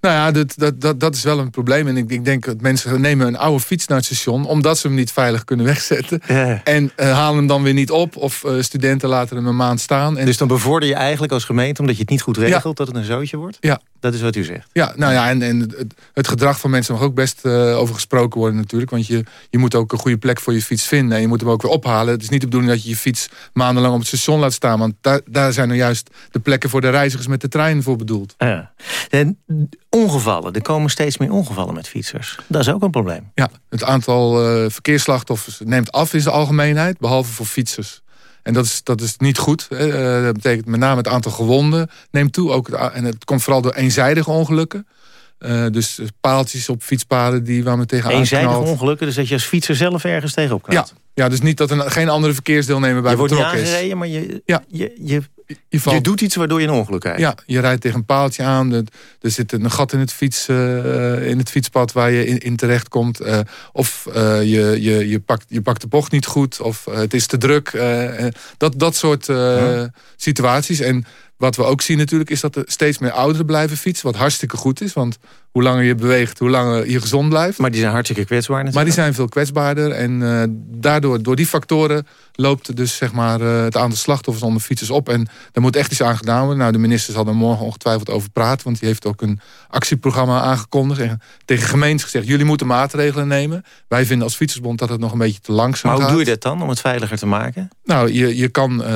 [SPEAKER 28] Nou ja, dat, dat, dat, dat is wel een probleem. En ik, ik denk dat mensen nemen een oude fiets naar het station... omdat ze hem niet veilig kunnen wegzetten.
[SPEAKER 10] Ja.
[SPEAKER 28] En uh, halen hem dan weer niet op. Of uh, studenten laten hem een maand staan. En...
[SPEAKER 10] Dus dan bevorder je eigenlijk als gemeente... omdat je het niet goed regelt, ja. dat het een zootje wordt?
[SPEAKER 28] Ja.
[SPEAKER 10] Dat is wat u zegt?
[SPEAKER 28] Ja, nou ja, en, en het, het gedrag van mensen mag ook best uh, over gesproken worden natuurlijk. Want je, je moet ook een goede plek voor je fiets vinden. En je moet hem ook weer ophalen. Het is niet de bedoeling dat je je fiets maandenlang op het station laat staan. Want daar, daar zijn nou juist de plekken voor de reizigers met de trein voor bedoeld.
[SPEAKER 10] Ja. En ongevallen, er komen steeds meer ongevallen met fietsers. Dat is ook een probleem.
[SPEAKER 28] Ja, het aantal uh, verkeersslachtoffers neemt af in de algemeenheid. Behalve voor fietsers. En dat is, dat is niet goed. Uh, dat betekent met name het aantal gewonden neemt toe. Ook het, en het komt vooral door eenzijdige ongelukken. Uh, dus paaltjes op fietspaden die waar men tegenaan
[SPEAKER 10] Eenzijdige ongelukken, dus dat je als fietser zelf ergens tegenop knalt.
[SPEAKER 28] Ja, ja dus niet dat er geen andere verkeersdeelnemer bij betrokken
[SPEAKER 10] is. Je wordt aangereden, maar je, ja. je, je, je, valt, je, doet iets waardoor je een ongeluk krijgt.
[SPEAKER 28] Ja, je rijdt tegen een paaltje aan. Er, er zit een gat in het, fiets, uh, in het fietspad waar je in, in terecht komt. Uh, of uh, je, je, je, pakt, je pakt de bocht niet goed. Of het is te druk. dat, dat soort ja. situaties. En wat we ook zien natuurlijk is dat er steeds meer ouderen blijven fietsen. Wat hartstikke goed is, want hoe langer je beweegt, hoe langer je gezond blijft.
[SPEAKER 10] Maar die zijn hartstikke kwetsbaar natuurlijk.
[SPEAKER 28] Maar die zijn veel kwetsbaarder. En uh, daardoor, door die factoren loopt dus zeg maar, uh, het aantal slachtoffers onder fietsers op. En daar moet echt iets aan gedaan worden. Nou, de minister zal er morgen ongetwijfeld over praten. Want die heeft ook een actieprogramma aangekondigd. En tegen gemeentes gezegd, jullie moeten maatregelen nemen. Wij vinden als Fietsersbond dat het nog een beetje te langzaam
[SPEAKER 10] maar
[SPEAKER 28] gaat.
[SPEAKER 10] hoe doe je dat dan, om het veiliger te maken?
[SPEAKER 28] Nou, je, je kan, uh,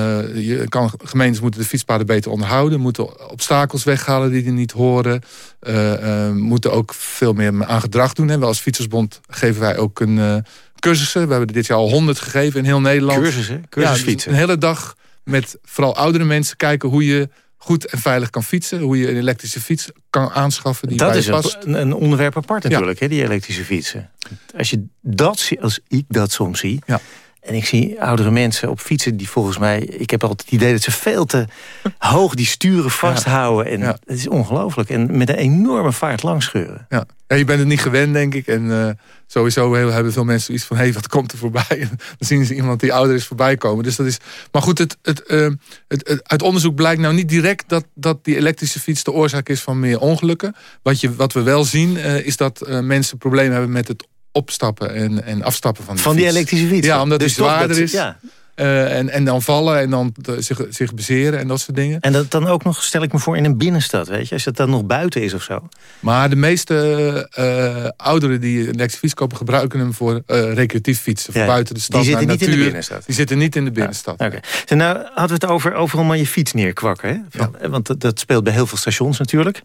[SPEAKER 28] je kan, gemeentes moeten de fietspaden beter onderhouden. Moeten obstakels weghalen die er niet horen. Uh, moeten ook veel meer aan gedrag doen. Hè. Wel als Fietsersbond geven wij ook een uh, cursussen. We hebben dit jaar al honderd gegeven in heel Nederland.
[SPEAKER 10] Cursussen? Cursusfietsen?
[SPEAKER 28] Ja, een hele dag met vooral oudere mensen kijken hoe je goed en veilig kan fietsen. Hoe je een elektrische fiets kan aanschaffen die
[SPEAKER 10] dat
[SPEAKER 28] bij
[SPEAKER 10] is
[SPEAKER 28] je past.
[SPEAKER 10] Een, een onderwerp apart natuurlijk, ja. hè, die elektrische fietsen. Als, je dat, als ik dat soms zie...
[SPEAKER 28] Ja.
[SPEAKER 10] En ik zie oudere mensen op fietsen die volgens mij... Ik heb altijd het idee dat ze veel te hoog die sturen vasthouden. En ja. het is ongelooflijk. En met een enorme vaart langscheuren.
[SPEAKER 28] Ja. ja, je bent het niet gewend, denk ik. En uh, sowieso hebben veel mensen iets van... hé, hey, wat komt er voorbij? En dan zien ze iemand die ouder is voorbij komen. Dus dat is... Maar goed, het, het, uh, het, het, uit onderzoek blijkt nou niet direct... Dat, dat die elektrische fiets de oorzaak is van meer ongelukken. Wat, je, wat we wel zien, uh, is dat mensen problemen hebben met het opstappen en, en afstappen van die
[SPEAKER 10] Van die
[SPEAKER 28] fiets.
[SPEAKER 10] elektrische fiets?
[SPEAKER 28] Ja, omdat
[SPEAKER 10] Dus
[SPEAKER 28] die zwaarder is.
[SPEAKER 10] ja.
[SPEAKER 28] Eh, en, en dan vallen en dan eh, zich, zich bezeren en dat soort dingen.
[SPEAKER 10] En dat dan ook nog, stel ik me voor, in een binnenstad, weet je? Als het dan nog buiten is of zo.
[SPEAKER 28] Maar de meeste eh, ouderen die een elektrische fiets kopen... gebruiken hem voor recreatief fietsen. Voor
[SPEAKER 10] Ja,
[SPEAKER 28] buiten de stad
[SPEAKER 10] die zitten
[SPEAKER 28] naar
[SPEAKER 10] niet in de
[SPEAKER 28] natuur.
[SPEAKER 10] binnenstad.
[SPEAKER 28] Die zitten niet in de binnenstad.
[SPEAKER 10] Oké. Zo, Nou hadden we het over overal maar je fiets neerkwakken. Hè? Van, Want dat, dat speelt bij heel veel stations natuurlijk.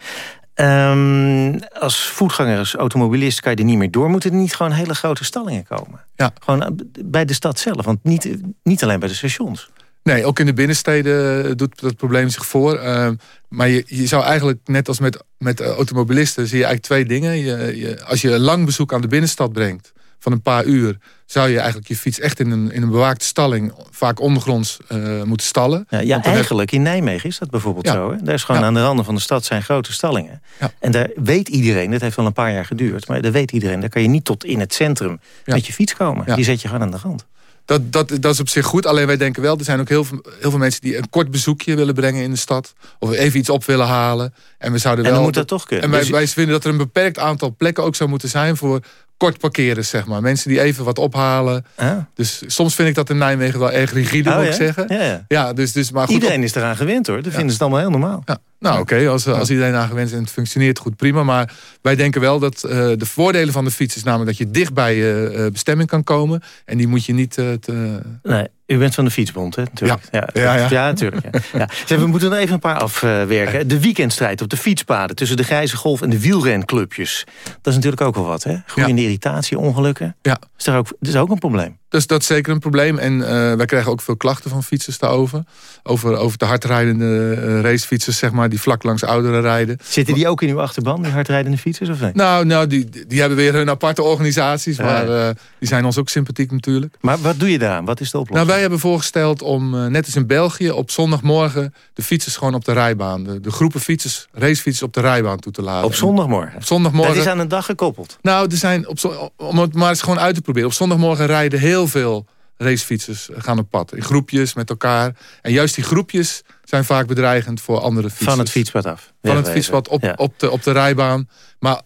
[SPEAKER 10] Ehm, als voetganger, als automobilist kan je er niet meer door. Moeten er niet gewoon hele grote stallingen komen?
[SPEAKER 28] Ja.
[SPEAKER 10] Gewoon eh, bij de stad zelf, want niet, niet alleen bij de stations.
[SPEAKER 28] Nee, ook in de binnensteden doet dat probleem zich voor. Uh, maar je, je zou eigenlijk, net als met, met automobilisten... zie je eigenlijk twee dingen. Je, je, als je een lang bezoek aan de binnenstad brengt... van een paar uur... zou je eigenlijk je fiets echt in een, in een bewaakte stalling... vaak ondergronds uh, moeten stallen.
[SPEAKER 10] Ja, ja eigenlijk in Nijmegen is dat bijvoorbeeld
[SPEAKER 28] Ja.
[SPEAKER 10] zo. Hè? Daar is gewoon
[SPEAKER 28] Ja.
[SPEAKER 10] aan de randen van de stad zijn grote stallingen.
[SPEAKER 28] Ja.
[SPEAKER 10] En daar weet iedereen, dat heeft wel een paar jaar geduurd... maar daar weet iedereen, daar kan je niet tot in het centrum met je fiets komen.
[SPEAKER 28] Ja.
[SPEAKER 10] Die zet je gewoon aan de rand.
[SPEAKER 28] Dat, dat, dat is op zich goed. Alleen wij denken wel, er zijn ook heel veel, heel veel mensen... die een kort bezoekje willen brengen in de stad. Of even iets op willen halen. En we zouden
[SPEAKER 10] En
[SPEAKER 28] wel...
[SPEAKER 10] moet dat toch kunnen.
[SPEAKER 28] En wij,
[SPEAKER 10] Dus-
[SPEAKER 28] wij vinden dat er een beperkt aantal plekken ook zou moeten zijn... voor kort parkeren, zeg maar. Mensen die even wat ophalen.
[SPEAKER 10] Ah.
[SPEAKER 28] Dus soms vind ik dat in Nijmegen wel erg rigide,
[SPEAKER 10] Oh,
[SPEAKER 28] moet
[SPEAKER 10] ja?
[SPEAKER 28] ik zeggen.
[SPEAKER 10] Ja, ja.
[SPEAKER 28] dus, dus, maar goed,
[SPEAKER 10] Iedereen is eraan gewend hoor. Dat vinden ze het allemaal heel normaal.
[SPEAKER 28] Ja. Nou oké, als, als iedereen aan gewend is en het functioneert goed, prima. Maar wij denken wel dat eh, de voordelen van de fiets is namelijk dat je dicht bij je eh, bestemming kan komen. En die moet je niet eh, te...
[SPEAKER 10] Nee, u bent van de fietsbond, hè? Natuurlijk. Ja,
[SPEAKER 28] Ja, ja.
[SPEAKER 10] natuurlijk. Ja. Ja. We moeten er even een paar afwerken. De weekendstrijd op de fietspaden tussen de grijze golf en de wielrenclubjes. Dat is natuurlijk ook wel wat, hè? Groeiende irritatie, ongelukken.
[SPEAKER 28] Ja.
[SPEAKER 10] Is daar ook, dat is ook een probleem.
[SPEAKER 28] Dus dat is zeker een probleem. En eh, wij krijgen ook veel klachten van fietsers daarover. Over, over de hardrijdende eh, racefietsers, zeg maar, die vlak langs ouderen rijden.
[SPEAKER 10] Zitten die ook in uw achterban, die hardrijdende fietsers, of niet?
[SPEAKER 28] Nou, nou die, die hebben weer hun aparte organisaties.
[SPEAKER 10] Ja.
[SPEAKER 28] Maar eh, die zijn ons ook sympathiek natuurlijk.
[SPEAKER 10] Maar wat doe je daaraan? Wat is de oplossing?
[SPEAKER 28] Nou, wij hebben voorgesteld om, eh, net als in België, op zondagmorgen de fietsers gewoon op de rijbaan. De, de groepen fietsers, racefietsers op de rijbaan toe te laden.
[SPEAKER 10] Op zondagmorgen?
[SPEAKER 28] Op zondagmorgen.
[SPEAKER 10] Dat is aan een dag gekoppeld.
[SPEAKER 28] Nou, er zijn op, om het maar eens gewoon uit te proberen. Op zondagmorgen rijden heel veel racefietsers eh, gaan op pad. In groepjes met elkaar. En juist die groepjes zijn vaak bedreigend voor andere fietsers.
[SPEAKER 10] Van het fietspad af.
[SPEAKER 28] Van het fietspad op,
[SPEAKER 10] Ja.
[SPEAKER 28] op, de, op de rijbaan. Maar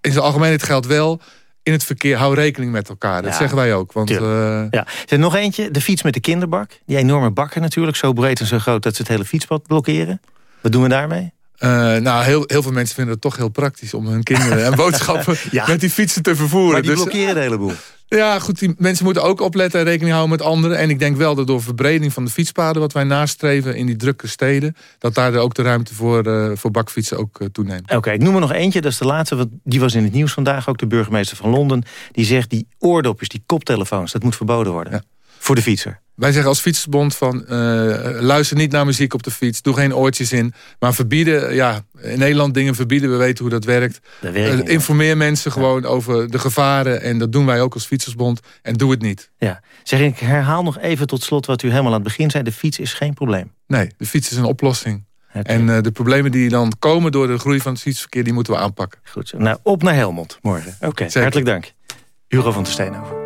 [SPEAKER 28] in zijn algemeenheid geldt wel... in het verkeer hou rekening met elkaar. Dat
[SPEAKER 10] Ja,
[SPEAKER 28] zeggen wij ook. Want, eh,
[SPEAKER 10] Ja. Er nog eentje, de fiets met de kinderbak. Die enorme bakken natuurlijk, zo breed en zo groot... dat ze het hele fietspad blokkeren. Wat doen we daarmee?
[SPEAKER 28] eh, nou, heel, heel veel mensen vinden het toch heel praktisch... om hun kinderen en boodschappen
[SPEAKER 10] Ja.
[SPEAKER 28] met die fietsen te vervoeren.
[SPEAKER 10] Maar die
[SPEAKER 28] Dus-
[SPEAKER 10] blokkeren de hele boel.
[SPEAKER 28] Ja, goed, die mensen moeten ook opletten en rekening houden met anderen. En ik denk wel dat door verbreding van de fietspaden... wat wij nastreven in die drukke steden... dat daar ook de ruimte voor, eh, voor bakfietsen ook eh, toeneemt.
[SPEAKER 10] Oké, ik noem er nog eentje, dat is de laatste. Want die was in het nieuws vandaag, ook de burgemeester van Londen. Die zegt, die oordopjes, die koptelefoons, dat moet verboden worden. Voor de fietser.
[SPEAKER 28] Wij zeggen als fietsersbond van... eh, luister niet naar muziek op de fiets, doe geen oortjes in. Maar verbieden, ja, in Nederland dingen verbieden... we weten hoe dat werkt.
[SPEAKER 10] Dat werkt
[SPEAKER 28] Eh, informeer mensen gewoon over de gevaren... en dat doen wij ook als fietsersbond. En doe het niet.
[SPEAKER 10] Ja. Zeg, ik herhaal nog even tot slot wat u helemaal aan het begin zei. De fiets is geen probleem.
[SPEAKER 28] Nee, de fiets is een oplossing. En eh, de problemen die dan komen door de groei van het fietsverkeer... die moeten we aanpakken.
[SPEAKER 10] Goed zo. Nou, op naar Helmond morgen. Oké, hartelijk dank. Hugo van der Steenhoven.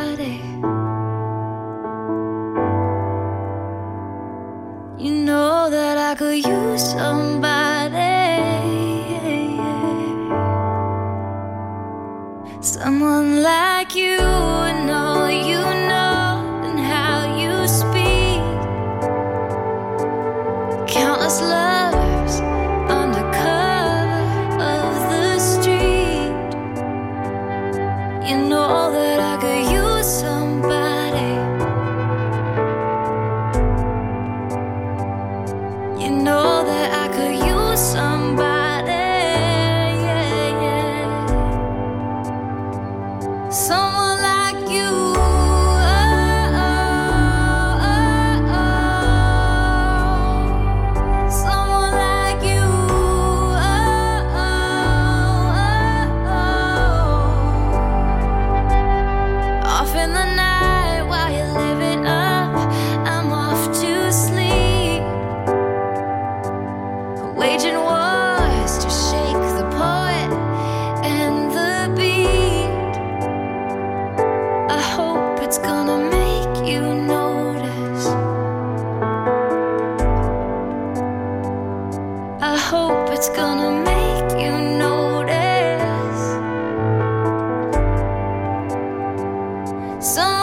[SPEAKER 10] Some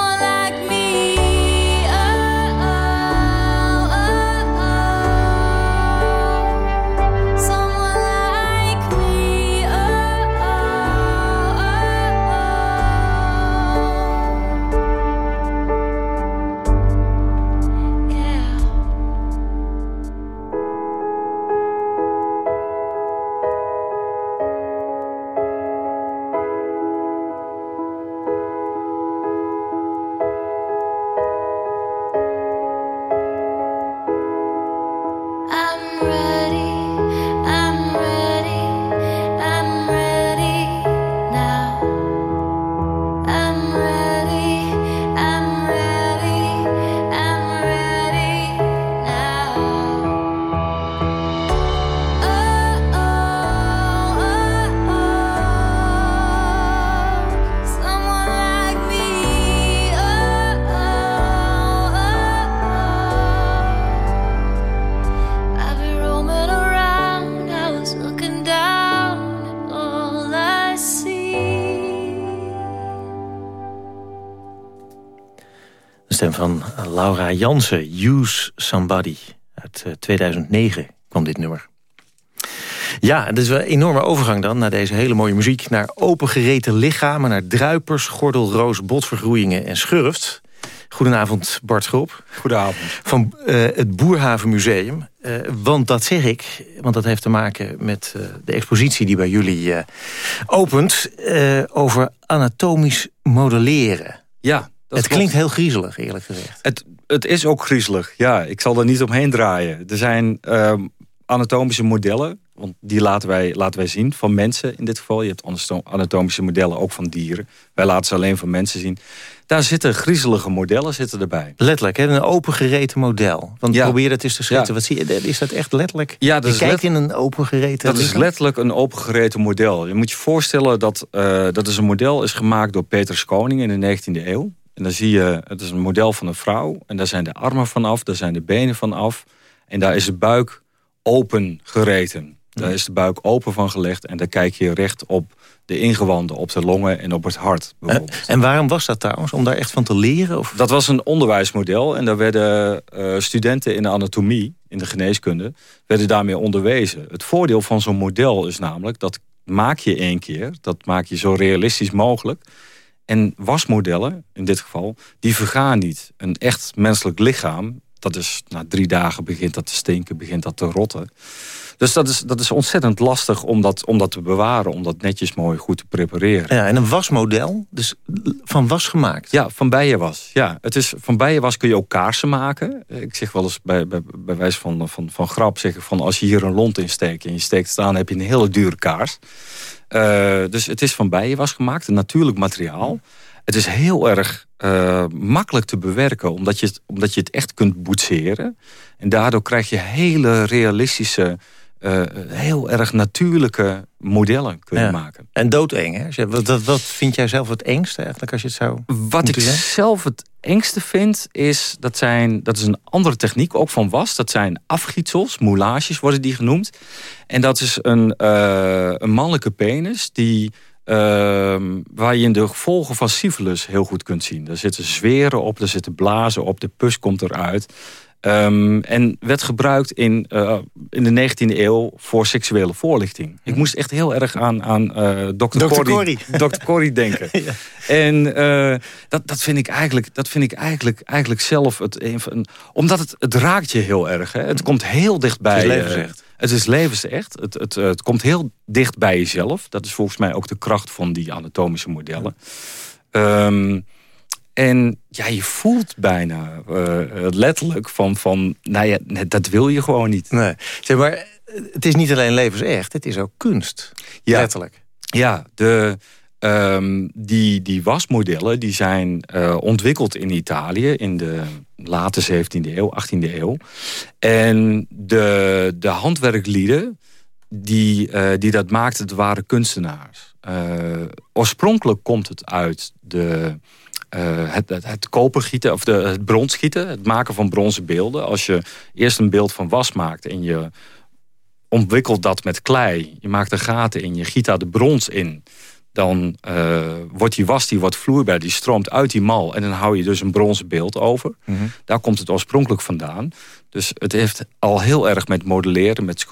[SPEAKER 10] van Laura Jansen, Use Somebody. Uit eh, 2009 kwam dit nummer. Ja, het is wel een enorme overgang dan naar deze hele mooie muziek. Naar opengereten lichamen, naar druipers, gordelroos, botvergroeiingen en schurft. Goedenavond Bart Schulp.
[SPEAKER 29] Goedenavond.
[SPEAKER 10] Van eh, het Boerhaven Museum. Eh, want dat zeg ik, want dat heeft te maken met eh, de expositie die bij jullie eh, opent. eh, over anatomisch modelleren.
[SPEAKER 29] Ja, dat
[SPEAKER 10] het
[SPEAKER 29] klopt.
[SPEAKER 10] klinkt heel griezelig eerlijk gezegd.
[SPEAKER 29] Het, het is ook griezelig, ja. Ik zal er niet omheen draaien. Er zijn ehm, anatomische modellen, want die laten wij, laten wij zien, van mensen in dit geval. Je hebt anatomische modellen ook van dieren. Wij laten ze alleen van mensen zien. Daar zitten griezelige modellen zitten erbij.
[SPEAKER 10] Letterlijk, hè? een opengereten model. Want
[SPEAKER 29] Ja.
[SPEAKER 10] probeer het eens te schetsen.
[SPEAKER 29] Ja.
[SPEAKER 10] Wat zie je? Is dat echt letterlijk?
[SPEAKER 29] Ja, dat
[SPEAKER 10] je
[SPEAKER 29] is
[SPEAKER 10] kijkt in een opengereten
[SPEAKER 29] Dat is letterlijk een opengereten model. Je moet je voorstellen dat eh, dat is een model is gemaakt door Peter Koning in de 19e eeuw. En dan zie je, het is een model van een vrouw. En daar zijn de armen van af, daar zijn de benen van af. En daar is de buik open gereten. Daar is de buik open van gelegd. En daar kijk je recht op de ingewanden, op de longen en op het hart. Bijvoorbeeld.
[SPEAKER 10] En waarom was dat trouwens? Om daar echt van te leren? Of?
[SPEAKER 29] Dat was een onderwijsmodel. En daar werden eh, studenten in de anatomie, in de geneeskunde, werden daarmee onderwezen. Het voordeel van zo'n model is namelijk, dat maak je één keer. Dat maak je zo realistisch mogelijk. En wasmodellen, in dit geval, die vergaan niet. Een echt menselijk lichaam, dat is na drie dagen begint dat te stinken, begint dat te rotten. Dus dat is, dat is ontzettend lastig om dat, om dat te bewaren, om dat netjes mooi goed te prepareren.
[SPEAKER 10] Ja, en een wasmodel, dus van was gemaakt?
[SPEAKER 29] Ja, van bijenwas. Ja, het is, van bijenwas kun je ook kaarsen maken. Ik zeg wel eens bij, bij, bij wijze van, van, van grap, zeg ik van als je hier een lont in steekt en je steekt het aan, heb je een hele dure kaars. Eh, dus het is van bijenwas gemaakt, een natuurlijk materiaal. Het is heel erg eh, makkelijk te bewerken, omdat je, het, omdat je het echt kunt boetseren. En daardoor krijg je hele realistische, eh, heel erg natuurlijke modellen kunnen
[SPEAKER 10] Ja.
[SPEAKER 29] maken.
[SPEAKER 10] En doodeng, hè? Wat, wat, vind jij zelf het engste eigenlijk als je het zou
[SPEAKER 29] Wat ik
[SPEAKER 10] zeggen?
[SPEAKER 29] zelf het engste vind, is dat, zijn, dat is een andere techniek, ook van was. Dat zijn afgietsels, moulages worden die genoemd. En dat is een, eh, een mannelijke penis die, ehm, waar je in de gevolgen van syphilis heel goed kunt zien. Daar zitten zweren op, er zitten blazen op, de pus komt eruit. Ehm, en werd gebruikt in, eh, in de 19e eeuw voor seksuele voorlichting. Ik moest echt heel erg aan, aan eh Dr. Corrie. Dr. Corrie denken. En eh, dat, dat vind ik eigenlijk, dat vind ik eigenlijk, eigenlijk zelf... Het, een omdat het, het raakt je heel erg. Hè? Het komt heel dichtbij.
[SPEAKER 10] Het is levensecht.
[SPEAKER 29] het is levensecht. Het, het, het komt heel dicht bij jezelf. Dat is volgens mij ook de kracht van die anatomische modellen. Ehm, en ja, je voelt bijna eh, letterlijk van, van... Nou ja, dat wil je gewoon niet.
[SPEAKER 10] Nee. Zeg maar, het is niet alleen levensecht, het is ook kunst.
[SPEAKER 29] Ja.
[SPEAKER 10] Letterlijk.
[SPEAKER 29] Ja, de, ehm, die, die wasmodellen die zijn eh, ontwikkeld in Italië in de late 17e eeuw, 18e eeuw. En de, de handwerklieden die, eh, die dat maakten, het waren kunstenaars. Oorspronkelijk komt het uit de, het, het, het kopergieten, of de, het bronsgieten, het maken van bronzen beelden. Als je eerst een beeld van was maakt en je ontwikkelt dat met klei. Je maakt er gaten in, je giet daar de brons in. dan uh, wordt die was die wat vloeibaar, die stroomt uit die mal. En dan hou je dus een bronzen beeld over.
[SPEAKER 10] Mhm.
[SPEAKER 29] Daar komt het oorspronkelijk vandaan. Dus het heeft al heel erg met modelleren, met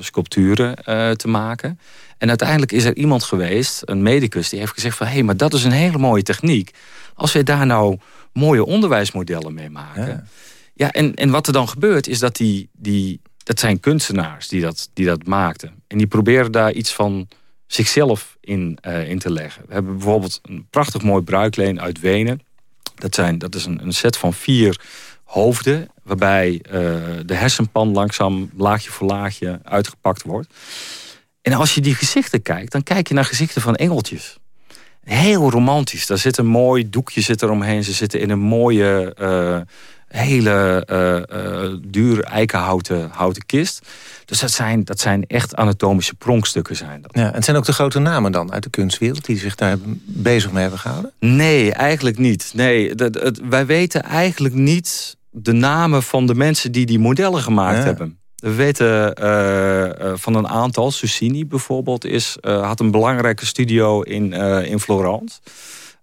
[SPEAKER 29] sculpturen uh, te maken. En uiteindelijk is er iemand geweest, een medicus, die heeft gezegd van... hé, hey, maar dat is een hele mooie techniek. Als we daar nou mooie onderwijsmodellen mee maken... Ja, ja en, en wat er dan gebeurt is dat die, die... dat zijn kunstenaars die dat, die dat maakten. En die proberen daar iets van zichzelf in, uh, in te leggen. We hebben bijvoorbeeld een prachtig mooi bruikleen uit Wenen. Dat, zijn, dat is een, een set van vier hoofden... waarbij uh, de hersenpan langzaam laagje voor laagje uitgepakt wordt. En als je die gezichten kijkt, dan kijk je naar gezichten van engeltjes. Heel romantisch. Daar zit een mooi doekje zit er omheen. Ze zitten in een mooie, uh, hele uh, uh, dure eikenhouten houten kist. Dus dat zijn, dat zijn echt anatomische pronkstukken. Zijn dat.
[SPEAKER 10] Ja, en het zijn ook de grote namen dan uit de kunstwereld... die zich daar bezig mee hebben gehouden?
[SPEAKER 29] Nee, eigenlijk niet. Nee, dat, het, wij weten eigenlijk niet de namen van de mensen... die die modellen gemaakt ja. hebben. We weten uh, uh, van een aantal. Susini bijvoorbeeld is, uh, had een belangrijke studio in, in Florence.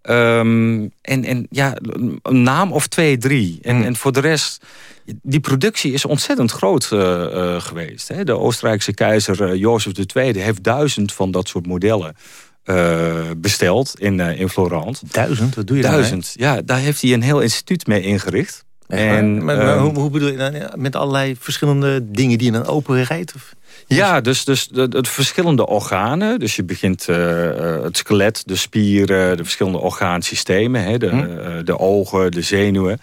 [SPEAKER 29] Um, en, en ja, een naam of twee, drie. En,
[SPEAKER 10] Hmm.
[SPEAKER 29] en voor de rest, die productie is ontzettend groot geweest. Hè? De Oostenrijkse keizer Jozef II heeft duizend van dat soort modellen besteld in, in Florence.
[SPEAKER 10] Duizend? Wat doe je
[SPEAKER 29] Duizend, ja. Daar heeft hij een heel instituut mee ingericht.
[SPEAKER 10] En, maar, maar um, hoe, hoe, bedoel je dan? Met allerlei verschillende dingen die je dan open rijdt? Of?
[SPEAKER 29] Ja, dus, dus de, de, verschillende organen. Dus je begint uh, het skelet, de spieren, de verschillende orgaansystemen. Hè, de, hm? uh, de ogen, de zenuwen.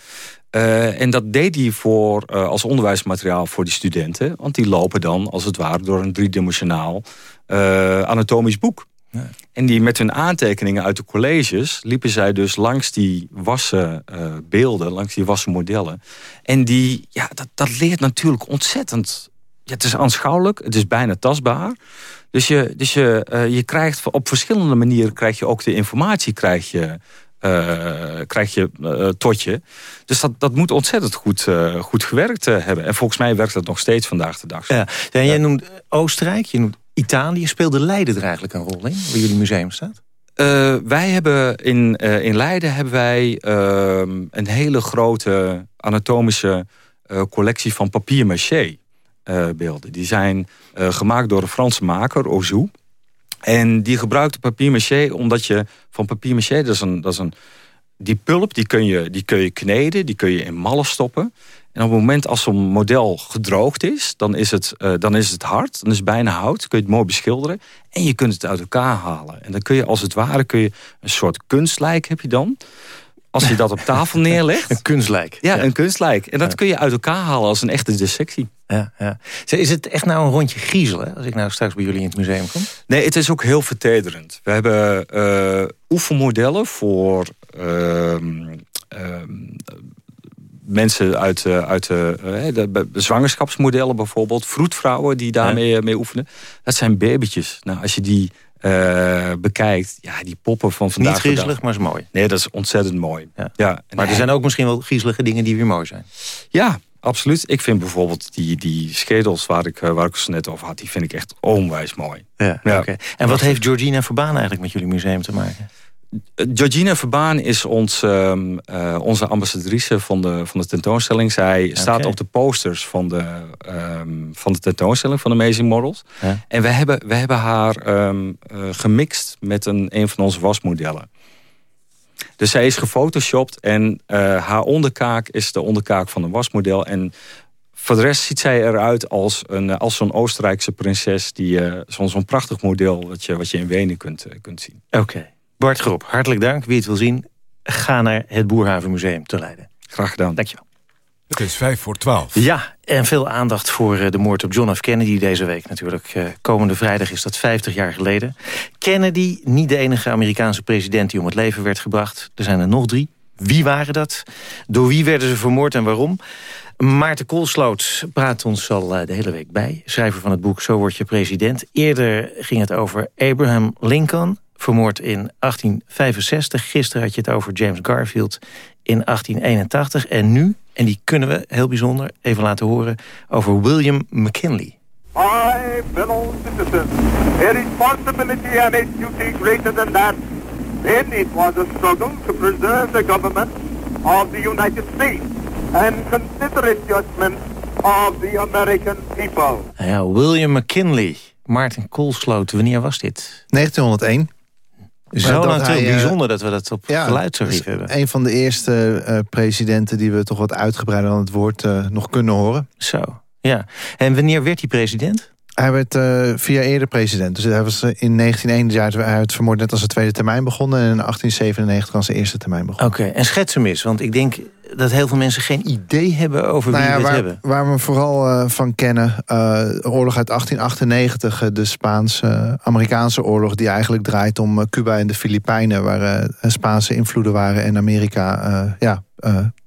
[SPEAKER 29] Uh, en dat deed hij voor, als onderwijsmateriaal voor die studenten. Want die lopen dan, als het ware, door een driedimensionaal anatomisch boek. En die met hun aantekeningen uit de colleges liepen zij dus langs die wassen uh, beelden, langs die wassen modellen. En die, ja, dat, dat leert natuurlijk ontzettend. Ja, het is aanschouwelijk, het is bijna tastbaar. Dus je, dus je, uh, je krijgt op verschillende manieren krijg je ook de informatie krijg je, uh, krijg je tot je. Dus dat, dat moet ontzettend goed, goed gewerkt hebben. En volgens mij werkt dat nog steeds vandaag de dag.
[SPEAKER 10] Ja, ja jij noemt Oostenrijk, je noemt Italië. Speelde Leiden er eigenlijk een rol in, waar jullie museum staat?
[SPEAKER 29] Uh, wij hebben in, uh, in Leiden hebben wij uh, een hele grote anatomische uh, collectie van papier-maché beelden. Die zijn gemaakt door een Franse maker, Ozou. En die gebruikte papier-maché omdat je van papier-maché, dat is een, dat is een die pulp die kun, je, die kun je kneden, die kun je in mallen stoppen. En op het moment als zo'n model gedroogd is, dan is, het, uh, dan is het hard, dan is het bijna hout. Kun je het mooi beschilderen en je kunt het uit elkaar halen. En dan kun je als het ware kun je een soort kunstlijk heb je dan. Als je dat op tafel neerlegt.
[SPEAKER 10] een kunstlijk.
[SPEAKER 29] Ja, een kunstlijk. En dat ja. kun je uit elkaar halen als een echte dissectie.
[SPEAKER 10] Ja, ja. Is het echt nou een rondje griezelen als ik nou straks bij jullie in het museum kom?
[SPEAKER 29] Nee, het is ook heel vertederend. We hebben uh, oefenmodellen voor uh, mensen uit, uh, uit de, de, de, zwangerschapsmodellen bijvoorbeeld. Vroedvrouwen die daarmee ja. mee oefenen. Dat zijn babytjes. Nou, als je die uh, bekijkt, ja, die poppen van vandaag.
[SPEAKER 10] Niet griezelig, maar is mooi.
[SPEAKER 29] Nee, dat is ontzettend mooi.
[SPEAKER 10] Ja. ja maar er zijn ook misschien wel griezelige dingen die weer mooi zijn.
[SPEAKER 29] Ja, absoluut. Ik vind bijvoorbeeld die, die schedels waar ik, waar ik het net over had... die vind ik echt onwijs mooi.
[SPEAKER 10] Ja, ja. Okay. En wat heeft Georgina Verbaan eigenlijk met jullie museum te maken?
[SPEAKER 29] Georgina Verbaan is ons, um, uh, onze ambassadrice van de, van de tentoonstelling. Zij okay. staat op de posters van de, um, van de tentoonstelling van Amazing Models. En we hebben, we hebben haar um, uh, gemixt met een, een van onze wasmodellen. Dus zij is gefotoshopt en uh, haar onderkaak is de onderkaak van een wasmodel. En voor de rest ziet zij eruit als, een, als zo'n Oostenrijkse prinses... die uh, zo'n zo'n prachtig model wat je, wat je in Wenen kunt, kunt zien.
[SPEAKER 10] Oké. Okay. Bart Groep, hartelijk dank. Wie het wil zien, ga naar het Boerhavenmuseum te Leiden.
[SPEAKER 29] Graag gedaan.
[SPEAKER 10] Dankjewel.
[SPEAKER 9] Het is vijf voor twaalf.
[SPEAKER 10] Ja, en veel aandacht voor de moord op John F. Kennedy deze week natuurlijk. Komende vrijdag is dat 50 jaar geleden. Kennedy, niet de enige Amerikaanse president die om het leven werd gebracht. Er zijn er nog drie. Wie waren dat? Door wie werden ze vermoord en waarom? Maarten Koolsloot praat ons al de hele week bij. Schrijver van het boek Zo word je president. Eerder ging het over Abraham Lincoln vermoord in 1865. Gisteren had je het over James Garfield in 1881. En nu, en die kunnen we heel bijzonder even laten horen... over William McKinley.
[SPEAKER 30] My fellow citizens, a responsibility and a duty greater than that. Then it was a struggle to preserve the government of the United States and considerate judgment of the American people.
[SPEAKER 10] Nou ja, William McKinley, Maarten Koolsloot, wanneer was dit?
[SPEAKER 31] 1901.
[SPEAKER 10] Zo natuurlijk
[SPEAKER 31] hij, eh,
[SPEAKER 10] bijzonder dat we dat op
[SPEAKER 31] Ja,
[SPEAKER 10] geluidsarchief
[SPEAKER 31] is
[SPEAKER 10] hebben.
[SPEAKER 31] Een van de eerste eh, presidenten die we toch wat uitgebreider dan het woord eh, nog kunnen horen.
[SPEAKER 10] Zo, ja. En wanneer werd hij president?
[SPEAKER 31] Hij werd vier jaar eerder president. Dus hij was eh, in 1931 hij werd vermoord net als zijn tweede termijn begonnen. En in 1897 als zijn eerste termijn begonnen.
[SPEAKER 10] Oké, en schets hem eens. Want ik denk dat heel veel mensen geen idee hebben over
[SPEAKER 31] Nou
[SPEAKER 10] wie
[SPEAKER 31] ja,
[SPEAKER 10] we het
[SPEAKER 31] waar,
[SPEAKER 10] hebben.
[SPEAKER 31] waar we vooral eh, van kennen, de oorlog uit 1898, eh, de Spaans-Amerikaanse oorlog, die eigenlijk draait om Cuba en de Filipijnen, waar Spaanse invloeden waren en Amerika ja,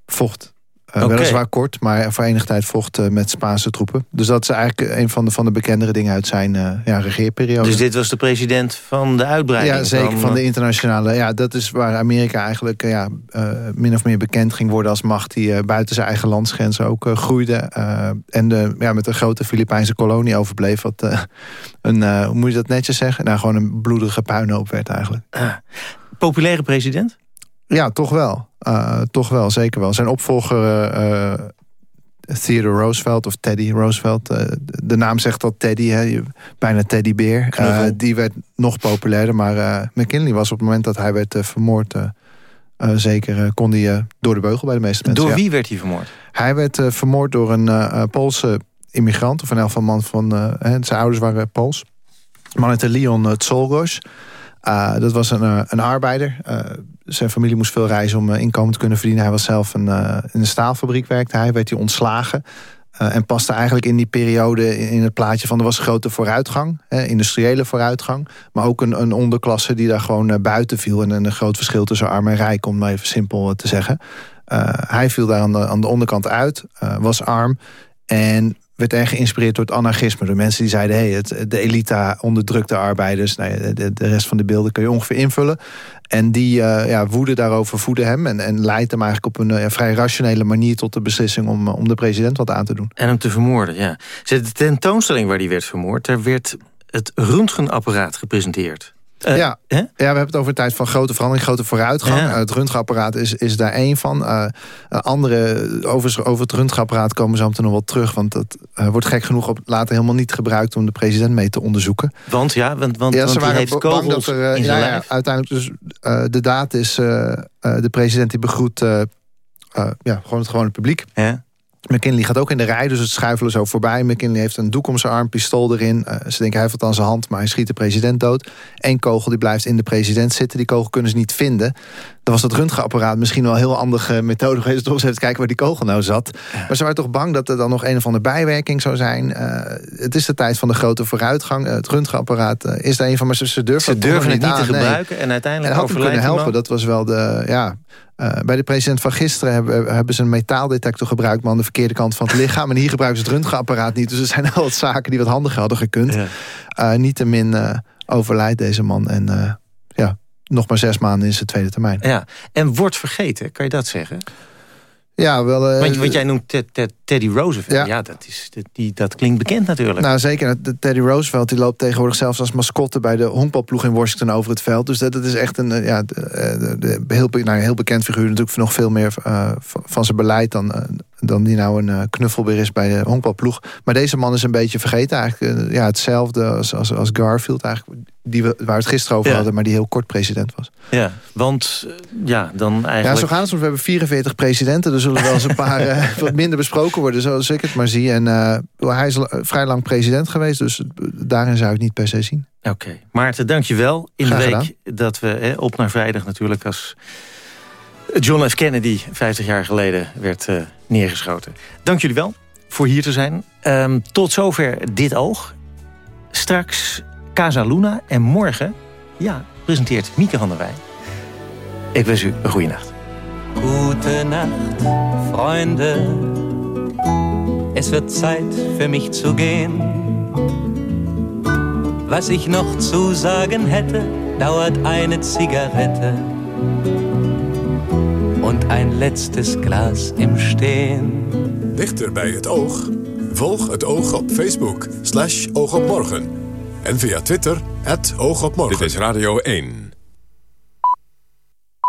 [SPEAKER 31] vocht. Eh. Weliswaar kort, maar voor enige tijd vocht eh, met Spaanse troepen. Dus dat is eigenlijk een van de, van de bekendere dingen uit zijn eh, ja, regeerperiode.
[SPEAKER 10] Dus dit was de president van de uitbreiding?
[SPEAKER 31] Ja, zeker van de internationale. Ja, dat is waar Amerika eigenlijk ja, min of meer bekend ging worden als macht die buiten zijn eigen landsgrenzen ook groeide. en de, ja, met een grote Filipijnse kolonie overbleef. Wat een, hoe moet je dat netjes zeggen? Nou, gewoon een bloedige puinhoop werd eigenlijk.
[SPEAKER 10] Ah. populaire president?
[SPEAKER 31] Ja, toch wel. Eh, toch wel, zeker wel. Zijn opvolger eh, eh, Theodore Roosevelt of Teddy Roosevelt. de naam zegt al Teddy, hè, bijna teddybeer.
[SPEAKER 10] Knuffel.
[SPEAKER 31] Eh, die werd nog populairder. Maar McKinley was op het moment dat hij werd vermoord... zeker kon hij door de beugel bij de meeste mensen.
[SPEAKER 10] Door
[SPEAKER 31] ja.
[SPEAKER 10] wie werd hij vermoord?
[SPEAKER 31] Hij werd vermoord door een Poolse immigrant. Of in elk geval man van... hè, zijn ouders waren Pools. Man heette Leon uh, Tsolgos. Dat was een, een arbeider. Zijn familie moest veel reizen om eh, inkomen te kunnen verdienen. Hij was zelf een, eh, in een staalfabriek werkte hij. Werd hij ontslagen. Uh, en paste eigenlijk in die periode in, het plaatje van... er was grote vooruitgang, hè, industriële vooruitgang. Maar ook een, een onderklasse die daar gewoon buiten viel. En een groot verschil tussen arm en rijk, om maar even simpel te zeggen. hij viel daar aan de, aan de onderkant uit, was arm... En werd erg geïnspireerd door het anarchisme. Door mensen die zeiden, hey, het, de elite onderdrukt de arbeiders. Nou de, de, rest van de beelden kun je ongeveer invullen. En die uh, ja, woede daarover voedde hem. En, en leidt hem eigenlijk op een uh, vrij rationele manier tot de beslissing om, om de president wat aan te doen.
[SPEAKER 10] En hem te vermoorden, ja. De tentoonstelling waar die werd vermoord, daar werd het röntgenapparaat gepresenteerd.
[SPEAKER 31] Uh, ja. ja, we hebben het over een tijd van grote verandering, grote vooruitgang.
[SPEAKER 10] Ja.
[SPEAKER 31] Uh, het röntgenapparaat is, is daar één van. Uh, andere, over, over het röntgenapparaat komen ze meteen nog wel terug. Want dat wordt gek genoeg op, later helemaal niet gebruikt om de president mee te onderzoeken.
[SPEAKER 10] Want ja, want, want,
[SPEAKER 31] ja,
[SPEAKER 10] want
[SPEAKER 31] ze waren
[SPEAKER 10] heeft
[SPEAKER 31] bang dat er
[SPEAKER 10] in
[SPEAKER 31] ja, ja, uiteindelijk dus de daad is de president die begroet ja, gewoon het gewone publiek.
[SPEAKER 10] Ja.
[SPEAKER 31] McKinley gaat ook in de rij, dus het schuifelen zo voorbij. McKinley heeft een doek om zijn arm, pistool erin. Uh, ze denken hij het aan zijn hand, maar hij schiet de president dood. Eén kogel die blijft in de president zitten. Die kogel kunnen ze niet vinden. Dan was dat röntgenapparaat misschien wel een heel handige methode geweest... om eens kijken waar die kogel nou zat. Maar ze waren toch bang dat er dan nog een of andere bijwerking zou zijn. Uh, het is de tijd van de grote vooruitgang. Uh, het röntgenapparaat is er een van, maar ze, ze durven,
[SPEAKER 10] ze durven het niet,
[SPEAKER 31] aan,
[SPEAKER 10] te gebruiken.
[SPEAKER 31] Nee.
[SPEAKER 10] En uiteindelijk
[SPEAKER 31] en had kunnen helpen. Dat was wel de... Ja, uh, bij de president van gisteren hebben, hebben, ze een metaaldetector gebruikt... maar aan de verkeerde kant van het lichaam. En hier gebruiken ze het röntgenapparaat niet. Dus er zijn wel wat zaken die wat handiger hadden gekund. Ja. Uh, Niettemin uh, overlijdt deze man. En nog maar zes maanden in zijn tweede termijn.
[SPEAKER 10] Ja, en wordt vergeten, kan je dat zeggen?
[SPEAKER 31] Ja, wel...
[SPEAKER 10] Want wat jij noemt Ted, Ted, Teddy Roosevelt, ja, ja dat, is, dat, die, dat klinkt bekend natuurlijk.
[SPEAKER 31] Nou zeker, Teddy Roosevelt die loopt tegenwoordig zelfs als mascotte... bij de honkbalploeg in Washington over het veld. Dus dat, dat is echt een ja, de, de, heel, nou, heel bekend figuur. Natuurlijk nog veel meer uh, van zijn beleid dan, uh, dan die nou een uh, knuffelbeer is bij de honkbalploeg. Maar deze man is een beetje vergeten eigenlijk. ja, hetzelfde als, als, als Garfield eigenlijk. Die we, waar we het gisteren over ja. hadden, maar die heel kort president was.
[SPEAKER 10] Ja, want ja, dan eigenlijk...
[SPEAKER 31] Ja, zo het soms. We hebben 44 presidenten. Er zullen wel eens een paar uh, wat minder besproken worden, zoals ik het maar zie. En uh, hij is vrij lang president geweest, dus daarin zou ik niet per se zien.
[SPEAKER 10] Oké. Okay. Maarten, dank je wel. In Graag de week gedaan. dat we hè, op naar vrijdag natuurlijk als John F. Kennedy 50 jaar geleden werd uh, neergeschoten. Dank jullie wel voor hier te zijn. Um, tot zover dit oog. Straks Casa Luna en morgen ja, presenteert Mieke van der Wij. Ik wens u een goede nacht.
[SPEAKER 2] Gute Nacht, Freunde. Es wird Zeit für mich zu gehen. Was ich noch zu sagen hätte, dauert eine Zigarette und ein letztes Glas im Stehen.
[SPEAKER 9] Dichter bij het oog. Volg het oog op Facebook, slash oogopmorgen. En via Twitter, het oogopmorgen.
[SPEAKER 32] Dit is Radio 1.